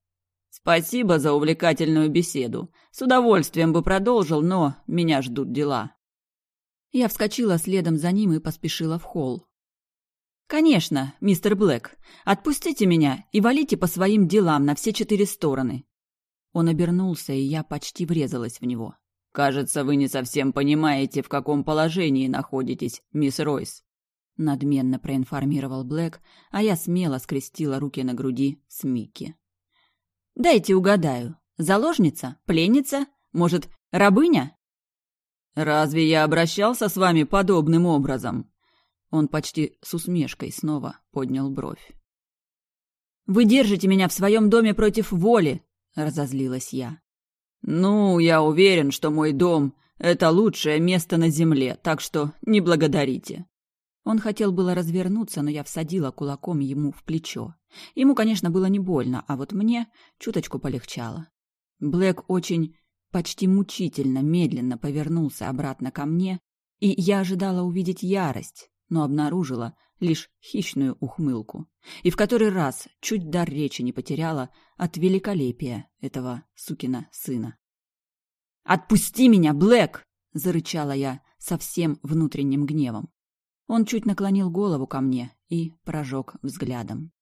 «Спасибо за увлекательную беседу. С удовольствием бы продолжил, но меня ждут дела». Я вскочила следом за ним и поспешила в холл. «Конечно, мистер Блэк. Отпустите меня и валите по своим делам на все четыре стороны. Он обернулся, и я почти врезалась в него. «Кажется, вы не совсем понимаете, в каком положении находитесь, мисс Ройс», — надменно проинформировал Блэк, а я смело скрестила руки на груди с Микки. «Дайте угадаю. Заложница? Пленница? Может, рабыня?» «Разве я обращался с вами подобным образом?» Он почти с усмешкой снова поднял бровь. «Вы держите меня в своем доме против воли!» — разозлилась я. «Ну, я уверен, что мой дом — это лучшее место на земле, так что не благодарите». Он хотел было развернуться, но я всадила кулаком ему в плечо. Ему, конечно, было не больно, а вот мне чуточку полегчало. Блэк очень, почти мучительно, медленно повернулся обратно ко мне, и я ожидала увидеть ярость, но обнаружила лишь хищную ухмылку. И в который раз чуть дар речи не потеряла от великолепия этого сукина сына. «Отпусти меня, Блэк!» — зарычала я со всем внутренним гневом. Он чуть наклонил голову ко мне и прожег взглядом.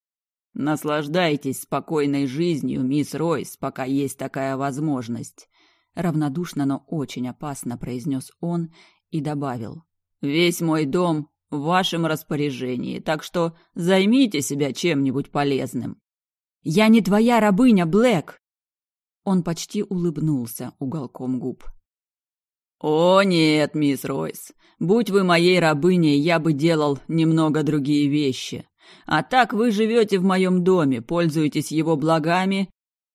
«Наслаждайтесь спокойной жизнью, мисс Ройс, пока есть такая возможность», — равнодушно, но очень опасно произнес он и добавил. «Весь мой дом в вашем распоряжении, так что займите себя чем-нибудь полезным». «Я не твоя рабыня, Блэк!» Он почти улыбнулся уголком губ. «О нет, мисс Ройс, будь вы моей рабыней, я бы делал немного другие вещи. А так вы живете в моем доме, пользуетесь его благами,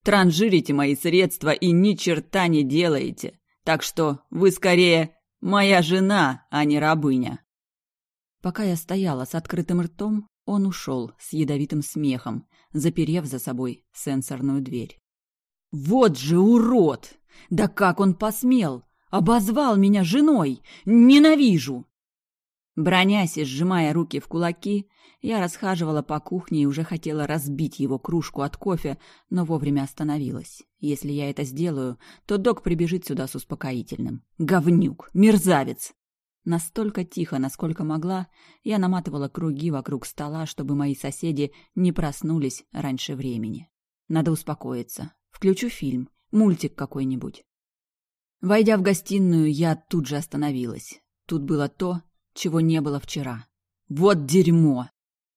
транжирите мои средства и ни черта не делаете. Так что вы скорее моя жена, а не рабыня». Пока я стояла с открытым ртом, он ушел с ядовитым смехом, заперев за собой сенсорную дверь. «Вот же урод! Да как он посмел! Обозвал меня женой! Ненавижу!» Бронясь и сжимая руки в кулаки, я расхаживала по кухне и уже хотела разбить его кружку от кофе, но вовремя остановилась. Если я это сделаю, то док прибежит сюда с успокоительным. Говнюк! Мерзавец! Настолько тихо, насколько могла, я наматывала круги вокруг стола, чтобы мои соседи не проснулись раньше времени. Надо успокоиться. Включу фильм, мультик какой-нибудь. Войдя в гостиную, я тут же остановилась. Тут было то, чего не было вчера. Вот дерьмо!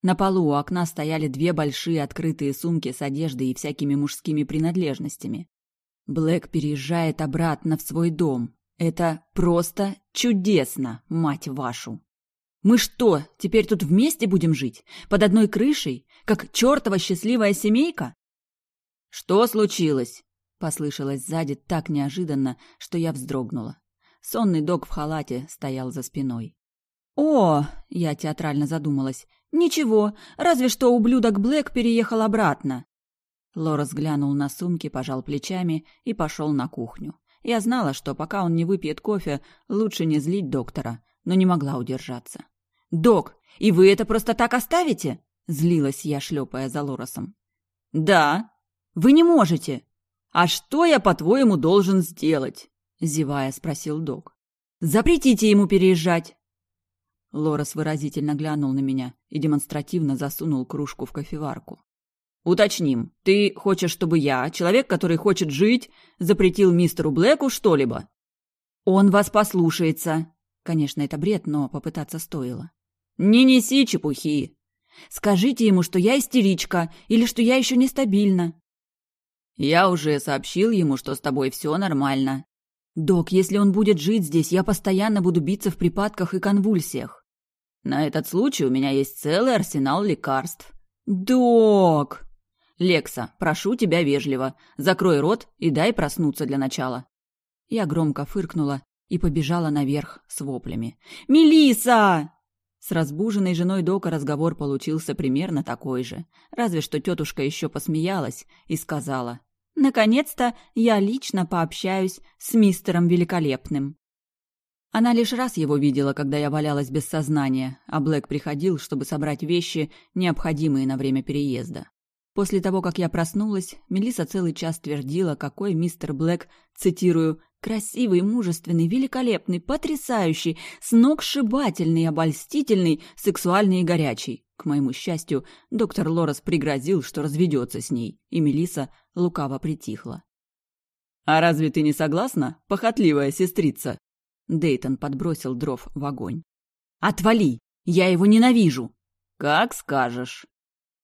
На полу у окна стояли две большие открытые сумки с одеждой и всякими мужскими принадлежностями. Блэк переезжает обратно в свой дом. Это просто чудесно, мать вашу! Мы что, теперь тут вместе будем жить? Под одной крышей? Как чертова счастливая семейка? Что случилось? Послышалось сзади так неожиданно, что я вздрогнула. Сонный док в халате стоял за спиной. «О!» — я театрально задумалась. «Ничего, разве что ублюдок Блэк переехал обратно». Лорес глянул на сумки, пожал плечами и пошел на кухню. Я знала, что пока он не выпьет кофе, лучше не злить доктора, но не могла удержаться. «Док, и вы это просто так оставите?» — злилась я, шлепая за Лоресом. «Да». «Вы не можете!» «А что я, по-твоему, должен сделать?» — зевая спросил док. «Запретите ему переезжать!» Лорес выразительно глянул на меня и демонстративно засунул кружку в кофеварку. «Уточним, ты хочешь, чтобы я, человек, который хочет жить, запретил мистеру Блэку что-либо?» «Он вас послушается!» Конечно, это бред, но попытаться стоило. «Не неси чепухи!» «Скажите ему, что я истеричка или что я еще нестабильна!» Я уже сообщил ему, что с тобой все нормально. Док, если он будет жить здесь, я постоянно буду биться в припадках и конвульсиях. На этот случай у меня есть целый арсенал лекарств. Док! Лекса, прошу тебя вежливо, закрой рот и дай проснуться для начала. Я громко фыркнула и побежала наверх с воплями. Мелиса! С разбуженной женой Дока разговор получился примерно такой же, разве что тетушка еще посмеялась и сказала Наконец-то я лично пообщаюсь с мистером Великолепным. Она лишь раз его видела, когда я валялась без сознания, а Блэк приходил, чтобы собрать вещи, необходимые на время переезда. После того, как я проснулась, Мелиса целый час твердила, какой мистер Блэк, цитирую, «красивый, мужественный, великолепный, потрясающий, сногсшибательный, обольстительный, сексуальный и горячий». К моему счастью, доктор Лорес пригрозил, что разведется с ней, и Мелиса лукаво притихла. «А разве ты не согласна, похотливая сестрица?» Дейтон подбросил дров в огонь. «Отвали! Я его ненавижу!» «Как скажешь!»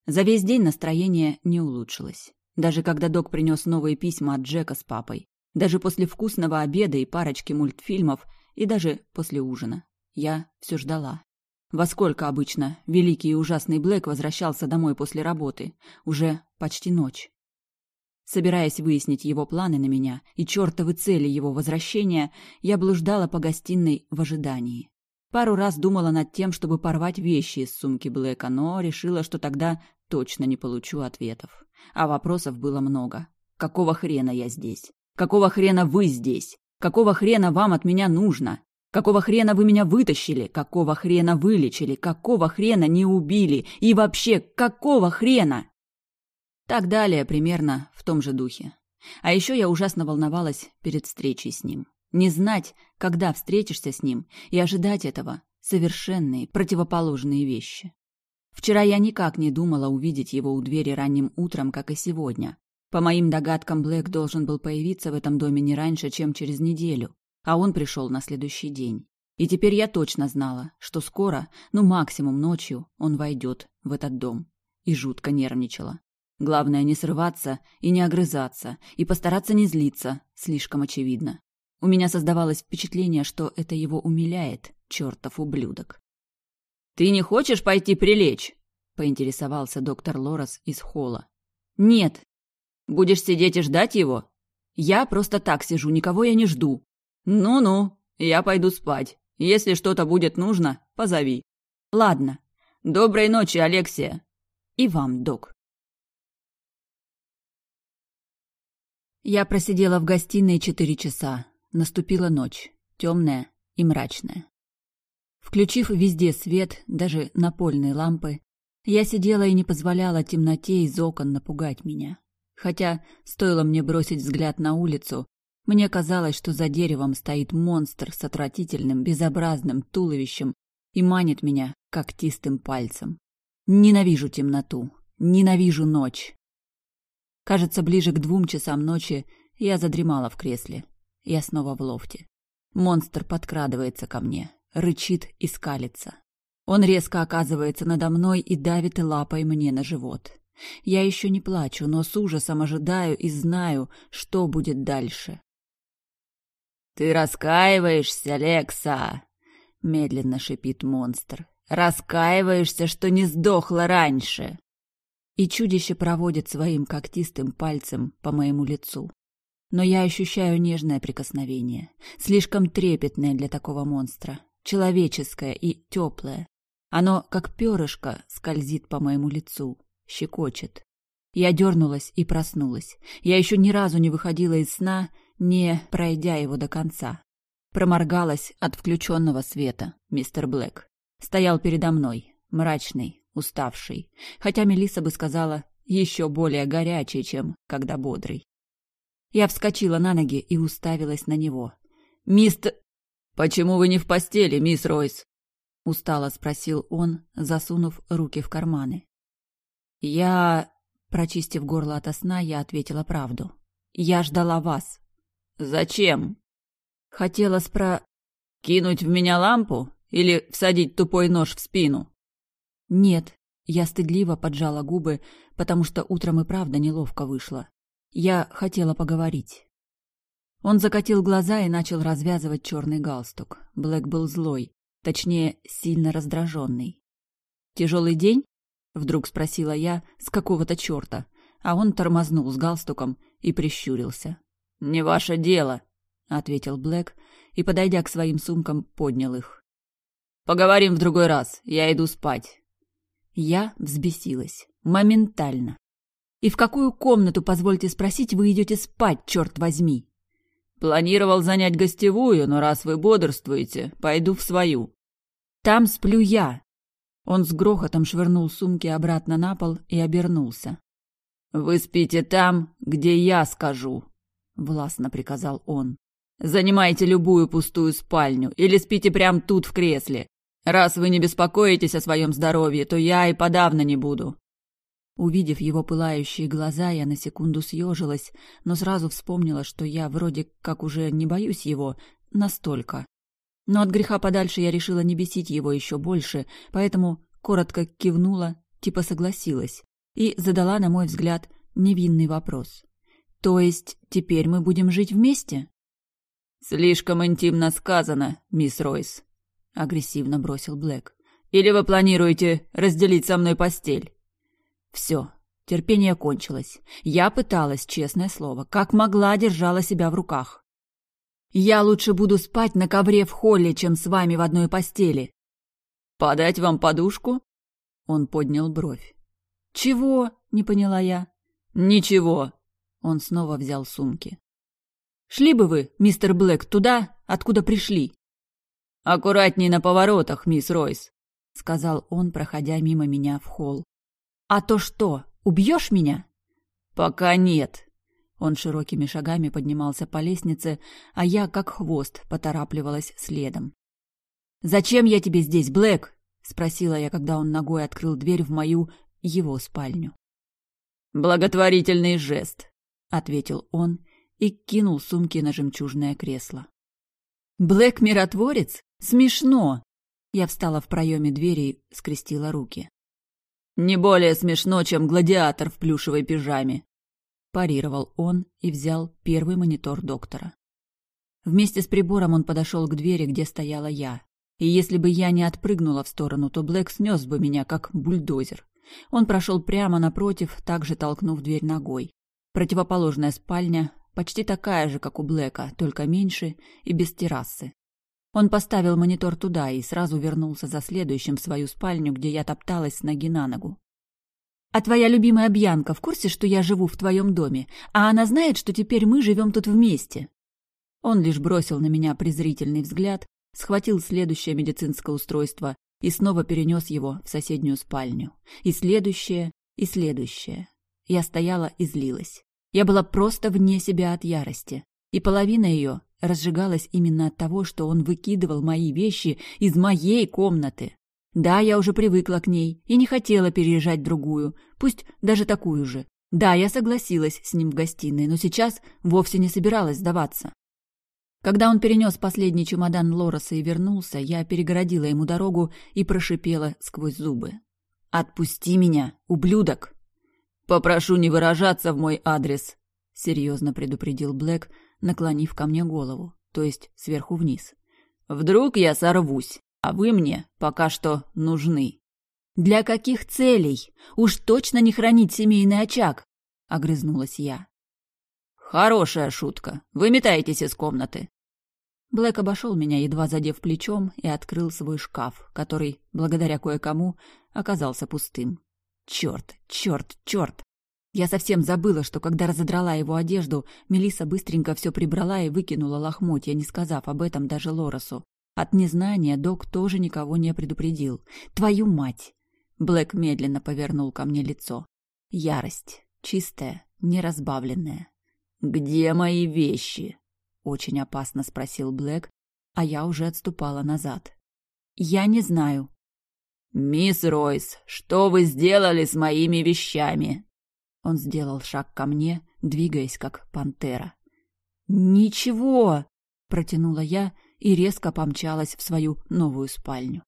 За весь день настроение не улучшилось. Даже когда док принес новые письма от Джека с папой. Даже после вкусного обеда и парочки мультфильмов. И даже после ужина. Я все ждала. Во сколько обычно великий и ужасный Блэк возвращался домой после работы? Уже почти ночь. Собираясь выяснить его планы на меня и чертовы цели его возвращения, я блуждала по гостиной в ожидании. Пару раз думала над тем, чтобы порвать вещи из сумки Блэка, но решила, что тогда точно не получу ответов. А вопросов было много. Какого хрена я здесь? Какого хрена вы здесь? Какого хрена вам от меня нужно? Какого хрена вы меня вытащили? Какого хрена вылечили? Какого хрена не убили? И вообще, какого хрена? Так далее, примерно в том же духе. А еще я ужасно волновалась перед встречей с ним. Не знать, когда встретишься с ним, и ожидать этого — совершенные, противоположные вещи. Вчера я никак не думала увидеть его у двери ранним утром, как и сегодня. По моим догадкам, Блэк должен был появиться в этом доме не раньше, чем через неделю, а он пришел на следующий день. И теперь я точно знала, что скоро, ну максимум ночью, он войдет в этот дом. И жутко нервничала. Главное не срываться и не огрызаться, и постараться не злиться, слишком очевидно. У меня создавалось впечатление, что это его умиляет, чертов ублюдок. «Ты не хочешь пойти прилечь?» — поинтересовался доктор Лорес из холла. «Нет». «Будешь сидеть и ждать его?» «Я просто так сижу, никого я не жду». «Ну-ну, я пойду спать. Если что-то будет нужно, позови». «Ладно. Доброй ночи, Алексия». «И вам, док». Я просидела в гостиной четыре часа. Наступила ночь, темная и мрачная. Включив везде свет, даже напольные лампы, я сидела и не позволяла темноте из окон напугать меня. Хотя, стоило мне бросить взгляд на улицу, мне казалось, что за деревом стоит монстр с отвратительным, безобразным туловищем и манит меня когтистым пальцем. Ненавижу темноту, ненавижу ночь, Кажется, ближе к двум часам ночи я задремала в кресле. Я снова в лофте. Монстр подкрадывается ко мне, рычит и скалится. Он резко оказывается надо мной и давит лапой мне на живот. Я еще не плачу, но с ужасом ожидаю и знаю, что будет дальше. «Ты раскаиваешься, Лекса?» — медленно шипит монстр. «Раскаиваешься, что не сдохла раньше?» и чудище проводит своим когтистым пальцем по моему лицу. Но я ощущаю нежное прикосновение, слишком трепетное для такого монстра, человеческое и теплое. Оно, как перышко, скользит по моему лицу, щекочет. Я дернулась и проснулась. Я еще ни разу не выходила из сна, не пройдя его до конца. Проморгалась от включенного света, мистер Блэк. Стоял передо мной, мрачный, уставший, хотя Мелиса бы сказала, еще более горячий, чем когда бодрый. Я вскочила на ноги и уставилась на него. «Мистер...» «Почему вы не в постели, мисс Ройс?» — устало спросил он, засунув руки в карманы. «Я...» — прочистив горло ото сна, я ответила правду. «Я ждала вас». «Зачем?» «Хотела спро...» «Кинуть в меня лампу? Или всадить тупой нож в спину?» «Нет». Я стыдливо поджала губы, потому что утром и правда неловко вышло. Я хотела поговорить. Он закатил глаза и начал развязывать черный галстук. Блэк был злой, точнее, сильно раздраженный. «Тяжелый день?» — вдруг спросила я с какого-то черта, а он тормознул с галстуком и прищурился. «Не ваше дело», — ответил Блэк и, подойдя к своим сумкам, поднял их. «Поговорим в другой раз, я иду спать». Я взбесилась. Моментально. «И в какую комнату, позвольте спросить, вы идете спать, черт возьми?» «Планировал занять гостевую, но раз вы бодрствуете, пойду в свою». «Там сплю я». Он с грохотом швырнул сумки обратно на пол и обернулся. «Вы спите там, где я скажу», — властно приказал он. «Занимайте любую пустую спальню или спите прямо тут в кресле. Раз вы не беспокоитесь о своем здоровье, то я и подавно не буду». Увидев его пылающие глаза, я на секунду съежилась, но сразу вспомнила, что я вроде как уже не боюсь его настолько. Но от греха подальше я решила не бесить его еще больше, поэтому коротко кивнула, типа согласилась, и задала, на мой взгляд, невинный вопрос. «То есть теперь мы будем жить вместе?» «Слишком интимно сказано, мисс Ройс», — агрессивно бросил Блэк. «Или вы планируете разделить со мной постель?» «Все, терпение кончилось. Я пыталась, честное слово, как могла держала себя в руках. Я лучше буду спать на ковре в холле, чем с вами в одной постели». «Подать вам подушку?» Он поднял бровь. «Чего?» — не поняла я. «Ничего». Он снова взял сумки. «Шли бы вы, мистер Блэк, туда, откуда пришли?» «Аккуратней на поворотах, мисс Ройс», — сказал он, проходя мимо меня в холл. «А то что, убьешь меня?» «Пока нет». Он широкими шагами поднимался по лестнице, а я, как хвост, поторапливалась следом. «Зачем я тебе здесь, Блэк?» — спросила я, когда он ногой открыл дверь в мою его спальню. «Благотворительный жест», — ответил он и кинул сумки на жемчужное кресло. «Блэк миротворец? Смешно!» Я встала в проеме двери и скрестила руки. «Не более смешно, чем гладиатор в плюшевой пижаме», – парировал он и взял первый монитор доктора. Вместе с прибором он подошел к двери, где стояла я. И если бы я не отпрыгнула в сторону, то Блэк снес бы меня, как бульдозер. Он прошел прямо напротив, также толкнув дверь ногой. Противоположная спальня, почти такая же, как у Блэка, только меньше и без террасы. Он поставил монитор туда и сразу вернулся за следующим в свою спальню, где я топталась с ноги на ногу. «А твоя любимая Бьянка в курсе, что я живу в твоем доме? А она знает, что теперь мы живем тут вместе?» Он лишь бросил на меня презрительный взгляд, схватил следующее медицинское устройство и снова перенес его в соседнюю спальню. И следующее, и следующее. Я стояла и злилась. Я была просто вне себя от ярости. И половина ее разжигалась именно от того, что он выкидывал мои вещи из моей комнаты. Да, я уже привыкла к ней и не хотела переезжать другую, пусть даже такую же. Да, я согласилась с ним в гостиной, но сейчас вовсе не собиралась сдаваться. Когда он перенес последний чемодан Лороса и вернулся, я перегородила ему дорогу и прошипела сквозь зубы. «Отпусти меня, ублюдок!» «Попрошу не выражаться в мой адрес», — серьезно предупредил Блэк, наклонив ко мне голову, то есть сверху вниз. «Вдруг я сорвусь, а вы мне пока что нужны». «Для каких целей? Уж точно не хранить семейный очаг!» — огрызнулась я. «Хорошая шутка. Вы метаетесь из комнаты. Блэк обошел меня, едва задев плечом, и открыл свой шкаф, который, благодаря кое-кому, оказался пустым. Черт, черт, черт! Я совсем забыла, что когда разодрала его одежду, Мелиса быстренько все прибрала и выкинула лохмотья, не сказав об этом даже Лоросу. От незнания док тоже никого не предупредил. «Твою мать!» Блэк медленно повернул ко мне лицо. Ярость. Чистая, неразбавленная. «Где мои вещи?» очень опасно спросил Блэк, а я уже отступала назад. Я не знаю. Мисс Ройс, что вы сделали с моими вещами? Он сделал шаг ко мне, двигаясь как пантера. Ничего, протянула я и резко помчалась в свою новую спальню.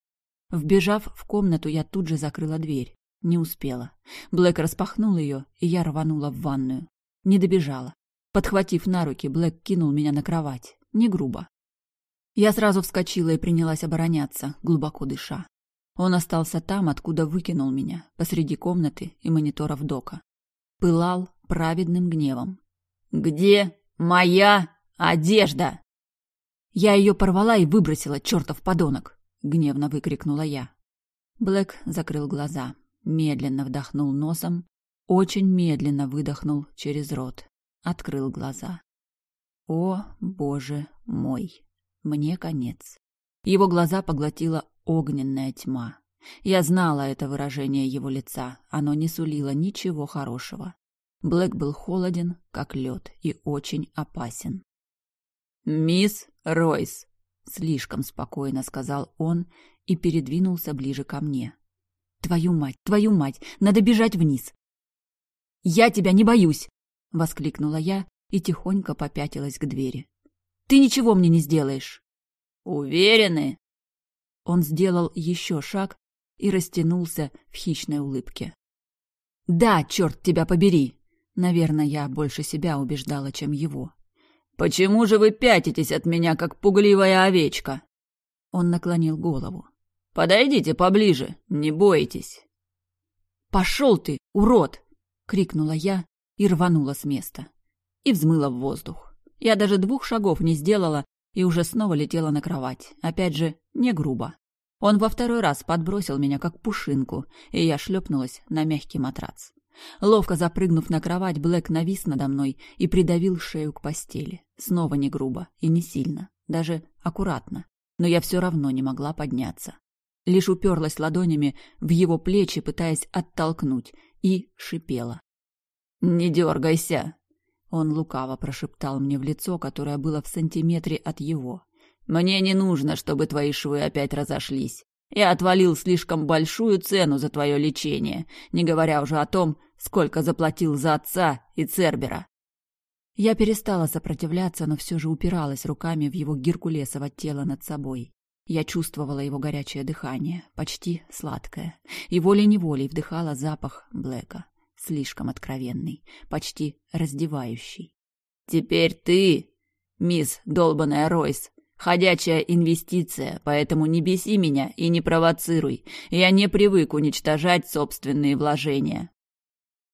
Вбежав в комнату, я тут же закрыла дверь. Не успела. Блэк распахнул ее, и я рванула в ванную. Не добежала. Подхватив на руки, Блэк кинул меня на кровать. Не грубо. Я сразу вскочила и принялась обороняться, глубоко дыша. Он остался там, откуда выкинул меня, посреди комнаты и мониторов дока. Пылал праведным гневом. «Где моя одежда?» «Я ее порвала и выбросила, чертов подонок!» — гневно выкрикнула я. Блэк закрыл глаза, медленно вдохнул носом, очень медленно выдохнул через рот открыл глаза. О, боже мой, мне конец. Его глаза поглотила огненная тьма. Я знала это выражение его лица, оно не сулило ничего хорошего. Блэк был холоден, как лед, и очень опасен. «Мисс Ройс», — слишком спокойно сказал он и передвинулся ближе ко мне. «Твою мать, твою мать, надо бежать вниз!» «Я тебя не боюсь!» — воскликнула я и тихонько попятилась к двери. «Ты ничего мне не сделаешь!» «Уверены?» Он сделал еще шаг и растянулся в хищной улыбке. «Да, черт тебя побери!» Наверное, я больше себя убеждала, чем его. «Почему же вы пятитесь от меня, как пугливая овечка?» Он наклонил голову. «Подойдите поближе, не бойтесь». «Пошел ты, урод!» — крикнула я и рванула с места. И взмыла в воздух. Я даже двух шагов не сделала и уже снова летела на кровать. Опять же, не грубо. Он во второй раз подбросил меня, как пушинку, и я шлепнулась на мягкий матрац. Ловко запрыгнув на кровать, Блэк навис надо мной и придавил шею к постели. Снова не грубо и не сильно, даже аккуратно. Но я все равно не могла подняться. Лишь уперлась ладонями в его плечи, пытаясь оттолкнуть, и шипела. «Не дергайся!» Он лукаво прошептал мне в лицо, которое было в сантиметре от его. Мне не нужно, чтобы твои швы опять разошлись. Я отвалил слишком большую цену за твое лечение, не говоря уже о том, сколько заплатил за отца и Цербера. Я перестала сопротивляться, но все же упиралась руками в его геркулесово тело над собой. Я чувствовала его горячее дыхание, почти сладкое, и волей-неволей вдыхала запах Блэка, слишком откровенный, почти раздевающий. «Теперь ты, мисс долбаная Ройс, Ходячая инвестиция, поэтому не беси меня и не провоцируй. Я не привык уничтожать собственные вложения.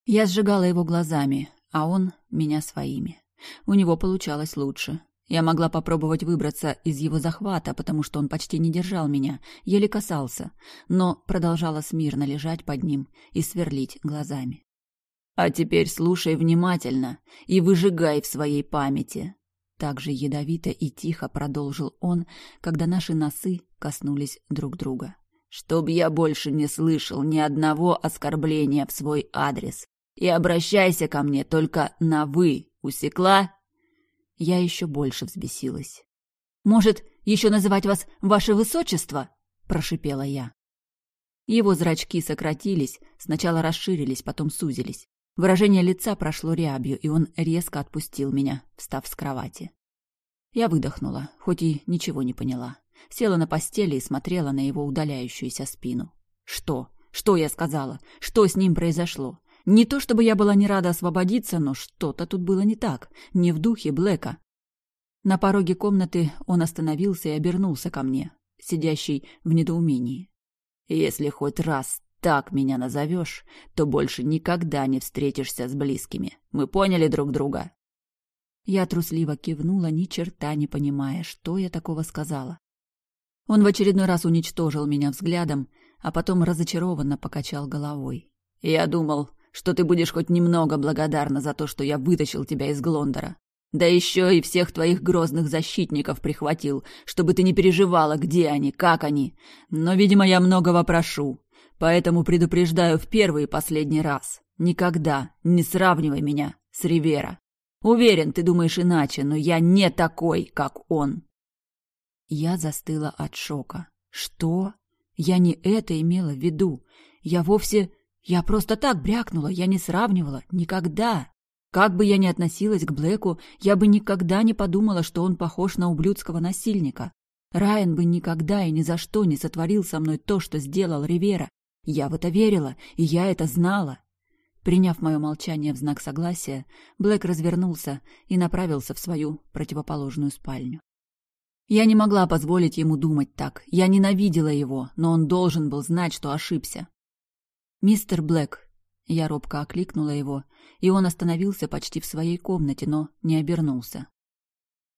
Я сжигала его глазами, а он меня своими. У него получалось лучше. Я могла попробовать выбраться из его захвата, потому что он почти не держал меня, еле касался, но продолжала смирно лежать под ним и сверлить глазами. А теперь слушай внимательно и выжигай в своей памяти. Так же ядовито и тихо продолжил он, когда наши носы коснулись друг друга. «Чтоб я больше не слышал ни одного оскорбления в свой адрес. И обращайся ко мне только на «вы». Усекла?» Я еще больше взбесилась. «Может, еще называть вас «ваше высочество»?» – прошипела я. Его зрачки сократились, сначала расширились, потом сузились. Выражение лица прошло рябью, и он резко отпустил меня, встав с кровати. Я выдохнула, хоть и ничего не поняла. Села на постели и смотрела на его удаляющуюся спину. Что? Что я сказала? Что с ним произошло? Не то чтобы я была не рада освободиться, но что-то тут было не так, не в духе Блэка. На пороге комнаты он остановился и обернулся ко мне, сидящий в недоумении. «Если хоть раз так меня назовешь, то больше никогда не встретишься с близкими. Мы поняли друг друга?» Я трусливо кивнула, ни черта не понимая, что я такого сказала. Он в очередной раз уничтожил меня взглядом, а потом разочарованно покачал головой. «Я думал, что ты будешь хоть немного благодарна за то, что я вытащил тебя из Глондора. Да еще и всех твоих грозных защитников прихватил, чтобы ты не переживала, где они, как они. Но, видимо, я многого прошу. Поэтому предупреждаю в первый и последний раз. Никогда не сравнивай меня с Ривера. Уверен, ты думаешь иначе, но я не такой, как он. Я застыла от шока. Что? Я не это имела в виду. Я вовсе... Я просто так брякнула, я не сравнивала. Никогда. Как бы я ни относилась к Блэку, я бы никогда не подумала, что он похож на ублюдского насильника. Райан бы никогда и ни за что не сотворил со мной то, что сделал Ривера. Я в это верила, и я это знала. Приняв мое молчание в знак согласия, Блэк развернулся и направился в свою противоположную спальню. Я не могла позволить ему думать так. Я ненавидела его, но он должен был знать, что ошибся. «Мистер Блэк», — я робко окликнула его, и он остановился почти в своей комнате, но не обернулся.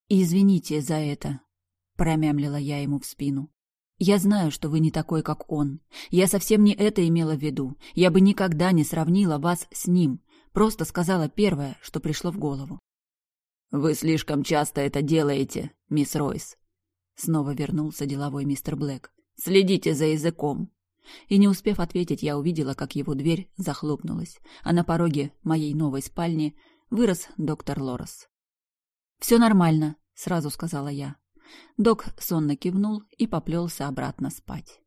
«Извините за это», — промямлила я ему в спину. Я знаю, что вы не такой, как он. Я совсем не это имела в виду. Я бы никогда не сравнила вас с ним. Просто сказала первое, что пришло в голову. Вы слишком часто это делаете, мисс Ройс. Снова вернулся деловой мистер Блэк. Следите за языком. И не успев ответить, я увидела, как его дверь захлопнулась, а на пороге моей новой спальни вырос доктор Лорес. «Все нормально», — сразу сказала я. Док сонно кивнул и поплелся обратно спать.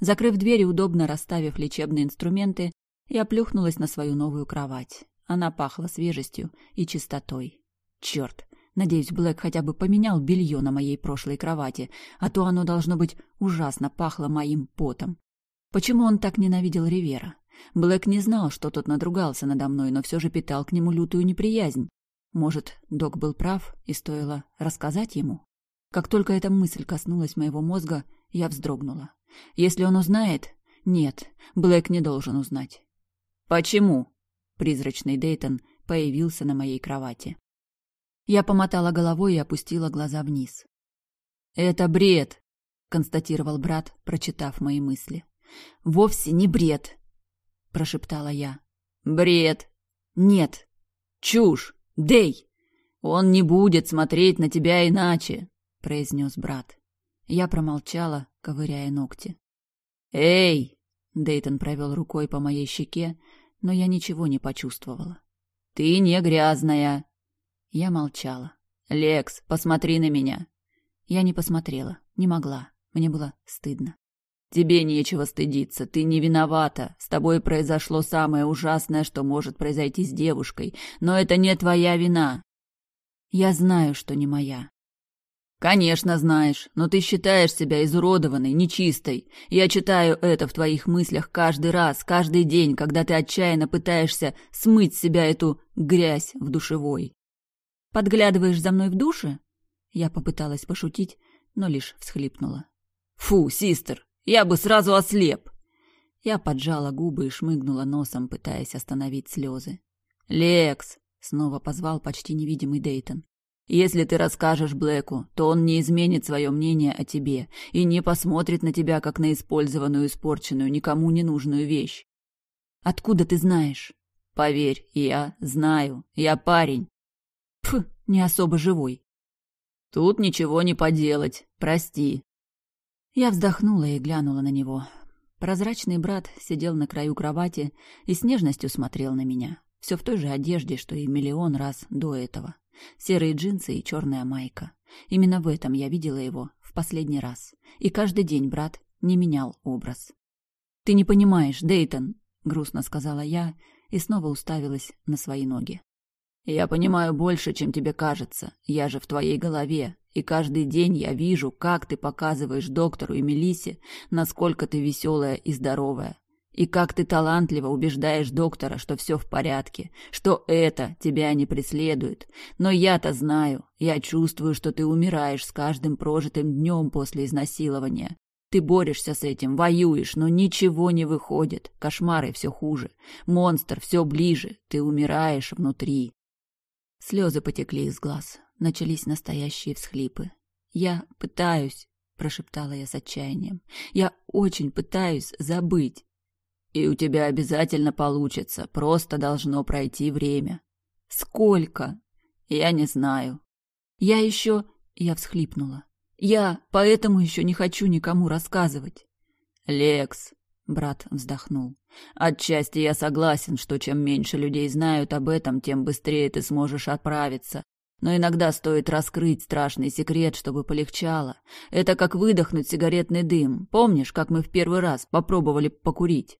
Закрыв дверь и удобно расставив лечебные инструменты, я плюхнулась на свою новую кровать. Она пахла свежестью и чистотой. Черт! Надеюсь, Блэк хотя бы поменял белье на моей прошлой кровати, а то оно, должно быть, ужасно пахло моим потом. Почему он так ненавидел Ривера? Блэк не знал, что тот надругался надо мной, но все же питал к нему лютую неприязнь. Может, док был прав, и стоило рассказать ему? Как только эта мысль коснулась моего мозга, я вздрогнула. Если он узнает... Нет, Блэк не должен узнать. «Почему?» Призрачный Дейтон появился на моей кровати. Я помотала головой и опустила глаза вниз. «Это бред!» — констатировал брат, прочитав мои мысли. «Вовсе не бред!» — прошептала я. «Бред!» «Нет!» «Чушь! Дей! Он не будет смотреть на тебя иначе!» — произнес брат. Я промолчала, ковыряя ногти. «Эй!» — Дейтон провел рукой по моей щеке, но я ничего не почувствовала. «Ты не грязная!» Я молчала. «Лекс, посмотри на меня!» Я не посмотрела, не могла. Мне было стыдно. «Тебе нечего стыдиться, ты не виновата. С тобой произошло самое ужасное, что может произойти с девушкой, но это не твоя вина». «Я знаю, что не моя». «Конечно знаешь, но ты считаешь себя изуродованной, нечистой. Я читаю это в твоих мыслях каждый раз, каждый день, когда ты отчаянно пытаешься смыть себя эту грязь в душевой». «Подглядываешь за мной в душе?» Я попыталась пошутить, но лишь всхлипнула. «Фу, систер, я бы сразу ослеп!» Я поджала губы и шмыгнула носом, пытаясь остановить слезы. «Лекс!» — снова позвал почти невидимый Дейтон. «Если ты расскажешь Блэку, то он не изменит свое мнение о тебе и не посмотрит на тебя, как на использованную, испорченную, никому не нужную вещь». «Откуда ты знаешь?» «Поверь, я знаю. Я парень». «Пф, не особо живой». «Тут ничего не поделать. Прости». Я вздохнула и глянула на него. Прозрачный брат сидел на краю кровати и с нежностью смотрел на меня. Все в той же одежде, что и миллион раз до этого. Серые джинсы и черная майка. Именно в этом я видела его в последний раз. И каждый день брат не менял образ. «Ты не понимаешь, Дейтон», — грустно сказала я и снова уставилась на свои ноги. «Я понимаю больше, чем тебе кажется. Я же в твоей голове. И каждый день я вижу, как ты показываешь доктору и Мелисе, насколько ты веселая и здоровая. И как ты талантливо убеждаешь доктора, что все в порядке, что это тебя не преследует. Но я-то знаю, я чувствую, что ты умираешь с каждым прожитым днем после изнасилования. Ты борешься с этим, воюешь, но ничего не выходит. Кошмары все хуже. Монстр все ближе. Ты умираешь внутри. Слезы потекли из глаз начались настоящие всхлипы. «Я пытаюсь», — прошептала я с отчаянием. «Я очень пытаюсь забыть». «И у тебя обязательно получится, просто должно пройти время». «Сколько?» «Я не знаю». «Я еще...» — я всхлипнула. «Я поэтому еще не хочу никому рассказывать». «Лекс», — брат вздохнул, — «отчасти я согласен, что чем меньше людей знают об этом, тем быстрее ты сможешь отправиться. Но иногда стоит раскрыть страшный секрет, чтобы полегчало. Это как выдохнуть сигаретный дым. Помнишь, как мы в первый раз попробовали покурить?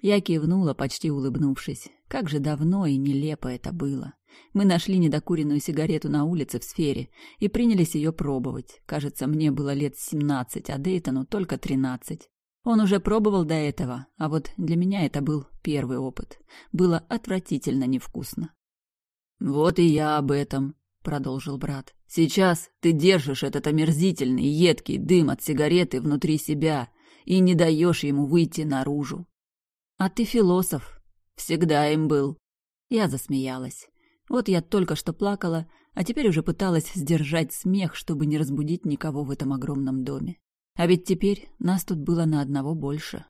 Я кивнула, почти улыбнувшись. Как же давно и нелепо это было. Мы нашли недокуренную сигарету на улице в сфере и принялись ее пробовать. Кажется, мне было лет семнадцать, а Дейтону только тринадцать. Он уже пробовал до этого, а вот для меня это был первый опыт. Было отвратительно невкусно. «Вот и я об этом», — продолжил брат. «Сейчас ты держишь этот омерзительный, едкий дым от сигареты внутри себя и не даешь ему выйти наружу». «А ты философ. Всегда им был». Я засмеялась. Вот я только что плакала, а теперь уже пыталась сдержать смех, чтобы не разбудить никого в этом огромном доме. А ведь теперь нас тут было на одного больше.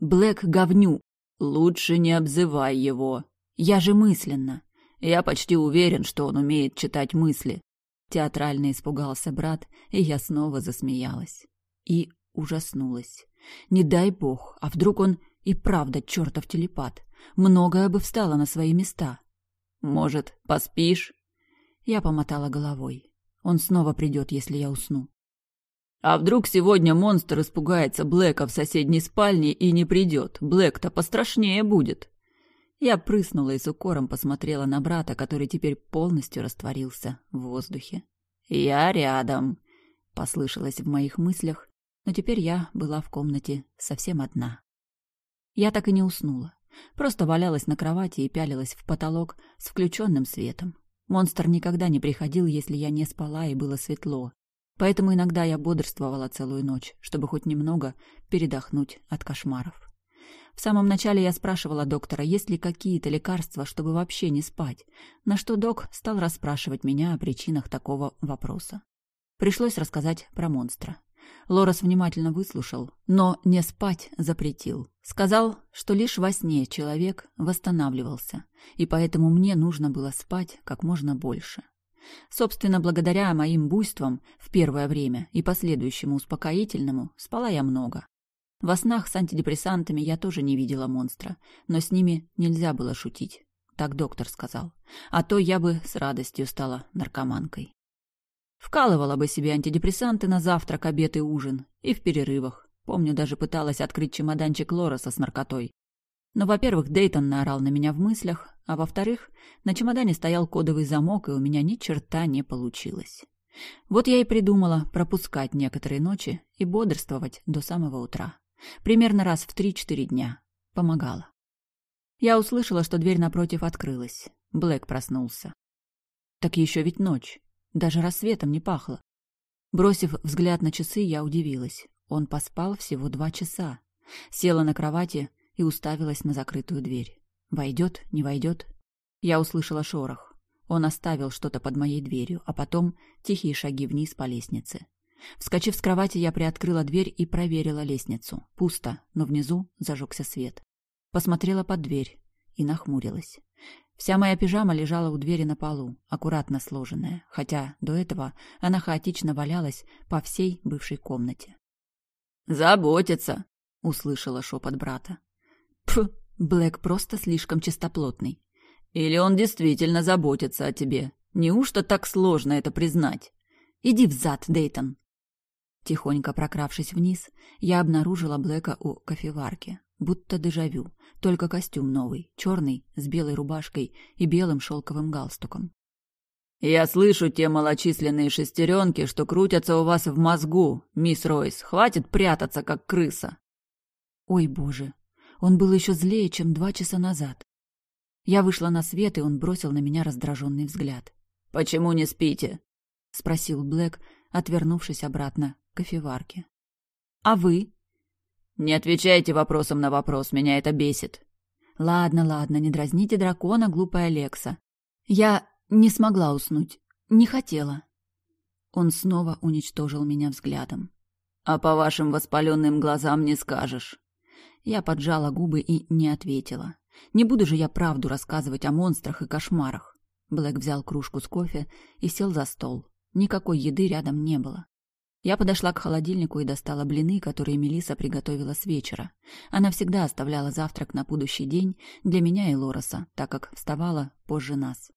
«Блэк говню! Лучше не обзывай его!» «Я же мысленно!» Я почти уверен, что он умеет читать мысли. Театрально испугался брат, и я снова засмеялась. И ужаснулась. Не дай бог, а вдруг он и правда чертов телепат. Многое бы встало на свои места. Может, поспишь? Я помотала головой. Он снова придет, если я усну. А вдруг сегодня монстр испугается Блэка в соседней спальне и не придет? Блэк-то пострашнее будет. Я прыснула и с укором посмотрела на брата, который теперь полностью растворился в воздухе. «Я рядом», — послышалось в моих мыслях, но теперь я была в комнате совсем одна. Я так и не уснула. Просто валялась на кровати и пялилась в потолок с включенным светом. Монстр никогда не приходил, если я не спала и было светло. Поэтому иногда я бодрствовала целую ночь, чтобы хоть немного передохнуть от кошмаров. В самом начале я спрашивала доктора, есть ли какие-то лекарства, чтобы вообще не спать, на что док стал расспрашивать меня о причинах такого вопроса. Пришлось рассказать про монстра. Лорес внимательно выслушал, но не спать запретил. Сказал, что лишь во сне человек восстанавливался, и поэтому мне нужно было спать как можно больше. Собственно, благодаря моим буйствам в первое время и последующему успокоительному спала я много. Во снах с антидепрессантами я тоже не видела монстра, но с ними нельзя было шутить. Так доктор сказал. А то я бы с радостью стала наркоманкой. Вкалывала бы себе антидепрессанты на завтрак, обед и ужин. И в перерывах. Помню, даже пыталась открыть чемоданчик Лореса с наркотой. Но, во-первых, Дейтон наорал на меня в мыслях, а во-вторых, на чемодане стоял кодовый замок, и у меня ни черта не получилось. Вот я и придумала пропускать некоторые ночи и бодрствовать до самого утра. Примерно раз в три-четыре дня. Помогала. Я услышала, что дверь напротив открылась. Блэк проснулся. Так еще ведь ночь. Даже рассветом не пахло. Бросив взгляд на часы, я удивилась. Он поспал всего два часа. Села на кровати и уставилась на закрытую дверь. Войдет, не войдет. Я услышала шорох. Он оставил что-то под моей дверью, а потом тихие шаги вниз по лестнице. Вскочив с кровати, я приоткрыла дверь и проверила лестницу. Пусто, но внизу зажегся свет. Посмотрела под дверь и нахмурилась. Вся моя пижама лежала у двери на полу, аккуратно сложенная, хотя до этого она хаотично валялась по всей бывшей комнате. «Заботится!» — услышала шепот брата. Пф, Блэк просто слишком чистоплотный. «Или он действительно заботится о тебе? Неужто так сложно это признать?» «Иди взад, Дейтон!» Тихонько прокравшись вниз, я обнаружила Блэка у кофеварки. Будто дежавю, только костюм новый, черный, с белой рубашкой и белым шелковым галстуком. «Я слышу те малочисленные шестеренки, что крутятся у вас в мозгу, мисс Ройс. Хватит прятаться, как крыса!» Ой, боже, он был еще злее, чем два часа назад. Я вышла на свет, и он бросил на меня раздраженный взгляд. «Почему не спите?» — спросил Блэк, отвернувшись обратно к кофеварке. «А вы?» «Не отвечайте вопросом на вопрос, меня это бесит». «Ладно, ладно, не дразните дракона, глупая Лекса. Я не смогла уснуть, не хотела». Он снова уничтожил меня взглядом. «А по вашим воспаленным глазам не скажешь». Я поджала губы и не ответила. Не буду же я правду рассказывать о монстрах и кошмарах. Блэк взял кружку с кофе и сел за стол. Никакой еды рядом не было. Я подошла к холодильнику и достала блины, которые Мелиса приготовила с вечера. Она всегда оставляла завтрак на будущий день для меня и Лороса, так как вставала позже нас.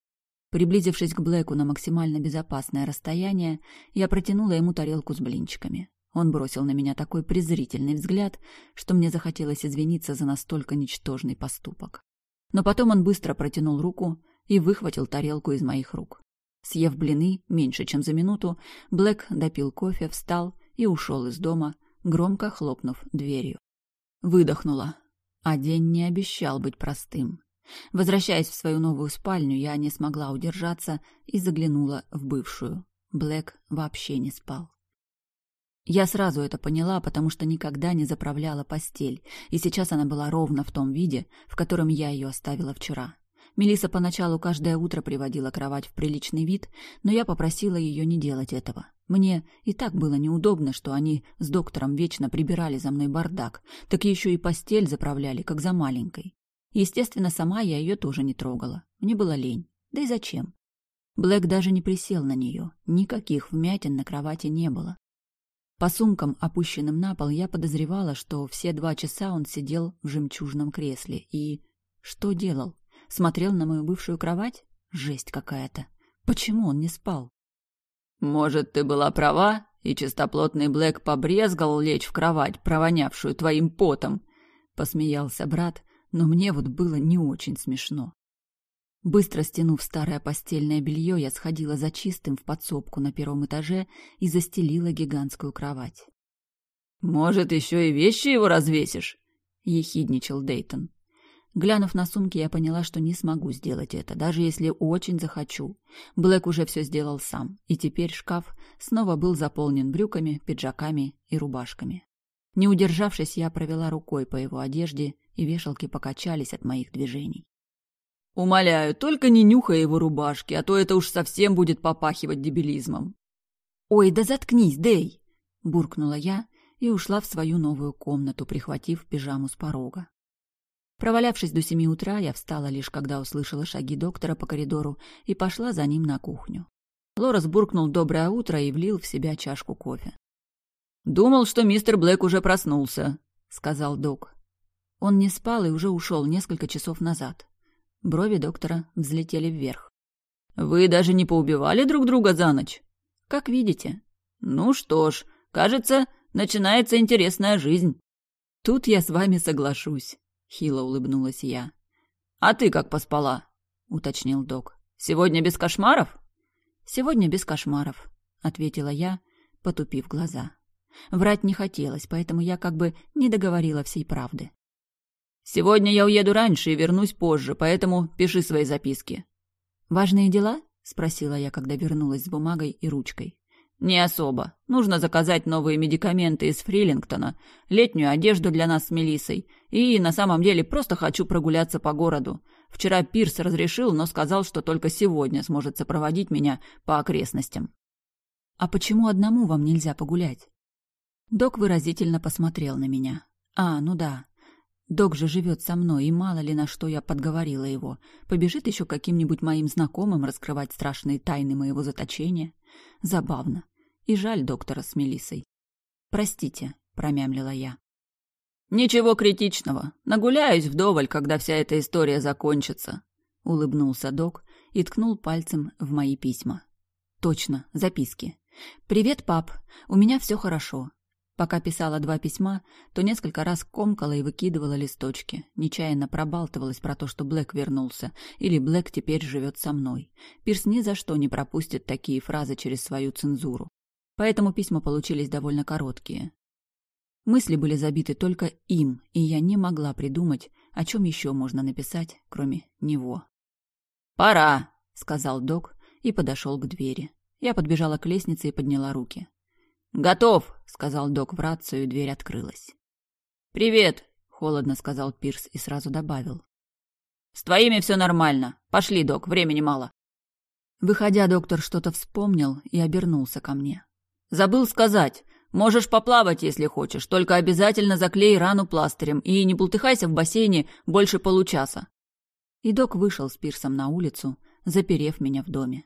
Приблизившись к Блэку на максимально безопасное расстояние, я протянула ему тарелку с блинчиками. Он бросил на меня такой презрительный взгляд, что мне захотелось извиниться за настолько ничтожный поступок. Но потом он быстро протянул руку и выхватил тарелку из моих рук. Съев блины меньше, чем за минуту, Блэк допил кофе, встал и ушел из дома, громко хлопнув дверью. Выдохнула. А день не обещал быть простым. Возвращаясь в свою новую спальню, я не смогла удержаться и заглянула в бывшую. Блэк вообще не спал. Я сразу это поняла, потому что никогда не заправляла постель, и сейчас она была ровно в том виде, в котором я ее оставила вчера. Мелиса поначалу каждое утро приводила кровать в приличный вид, но я попросила ее не делать этого. Мне и так было неудобно, что они с доктором вечно прибирали за мной бардак, так еще и постель заправляли, как за маленькой. Естественно, сама я ее тоже не трогала. Мне было лень. Да и зачем? Блэк даже не присел на нее. Никаких вмятин на кровати не было. По сумкам, опущенным на пол, я подозревала, что все два часа он сидел в жемчужном кресле и... Что делал? Смотрел на мою бывшую кровать? Жесть какая-то. Почему он не спал? Может, ты была права, и чистоплотный Блэк побрезгал лечь в кровать, провонявшую твоим потом? Посмеялся брат, но мне вот было не очень смешно. Быстро стянув старое постельное белье, я сходила за чистым в подсобку на первом этаже и застелила гигантскую кровать. «Может, еще и вещи его развесишь?» — ехидничал Дейтон. Глянув на сумки, я поняла, что не смогу сделать это, даже если очень захочу. Блэк уже все сделал сам, и теперь шкаф снова был заполнен брюками, пиджаками и рубашками. Не удержавшись, я провела рукой по его одежде, и вешалки покачались от моих движений. «Умоляю, только не нюхай его рубашки, а то это уж совсем будет попахивать дебилизмом». «Ой, да заткнись, Дэй!» — буркнула я и ушла в свою новую комнату, прихватив пижаму с порога. Провалявшись до семи утра, я встала лишь когда услышала шаги доктора по коридору и пошла за ним на кухню. Лорес буркнул «доброе утро» и влил в себя чашку кофе. «Думал, что мистер Блэк уже проснулся», — сказал док. Он не спал и уже ушел несколько часов назад. Брови доктора взлетели вверх. «Вы даже не поубивали друг друга за ночь?» «Как видите». «Ну что ж, кажется, начинается интересная жизнь». «Тут я с вами соглашусь», — хило улыбнулась я. «А ты как поспала?» — уточнил док. «Сегодня без кошмаров?» «Сегодня без кошмаров», — ответила я, потупив глаза. Врать не хотелось, поэтому я как бы не договорила всей правды. «Сегодня я уеду раньше и вернусь позже, поэтому пиши свои записки». «Важные дела?» — спросила я, когда вернулась с бумагой и ручкой. «Не особо. Нужно заказать новые медикаменты из Фрилингтона, летнюю одежду для нас с Мелиссой, и на самом деле просто хочу прогуляться по городу. Вчера Пирс разрешил, но сказал, что только сегодня сможет сопроводить меня по окрестностям». «А почему одному вам нельзя погулять?» Док выразительно посмотрел на меня. «А, ну да. Док же живет со мной, и мало ли на что я подговорила его. Побежит еще каким-нибудь моим знакомым раскрывать страшные тайны моего заточения. Забавно. И жаль доктора с Мелиссой. «Простите», — промямлила я. «Ничего критичного. Нагуляюсь вдоволь, когда вся эта история закончится», — улыбнулся док и ткнул пальцем в мои письма. «Точно, записки. Привет, пап. У меня все хорошо. Пока писала два письма, то несколько раз комкала и выкидывала листочки. Нечаянно пробалтывалась про то, что Блэк вернулся, или Блэк теперь живет со мной. Пирс ни за что не пропустит такие фразы через свою цензуру. Поэтому письма получились довольно короткие. Мысли были забиты только им, и я не могла придумать, о чем еще можно написать, кроме него. «Пора», — сказал док и подошел к двери. Я подбежала к лестнице и подняла руки. «Готов», — сказал док в рацию, и дверь открылась. «Привет», — холодно сказал Пирс и сразу добавил. «С твоими все нормально. Пошли, док, времени мало». Выходя, доктор что-то вспомнил и обернулся ко мне. «Забыл сказать. Можешь поплавать, если хочешь, только обязательно заклей рану пластырем и не бултыхайся в бассейне больше получаса». И док вышел с Пирсом на улицу, заперев меня в доме.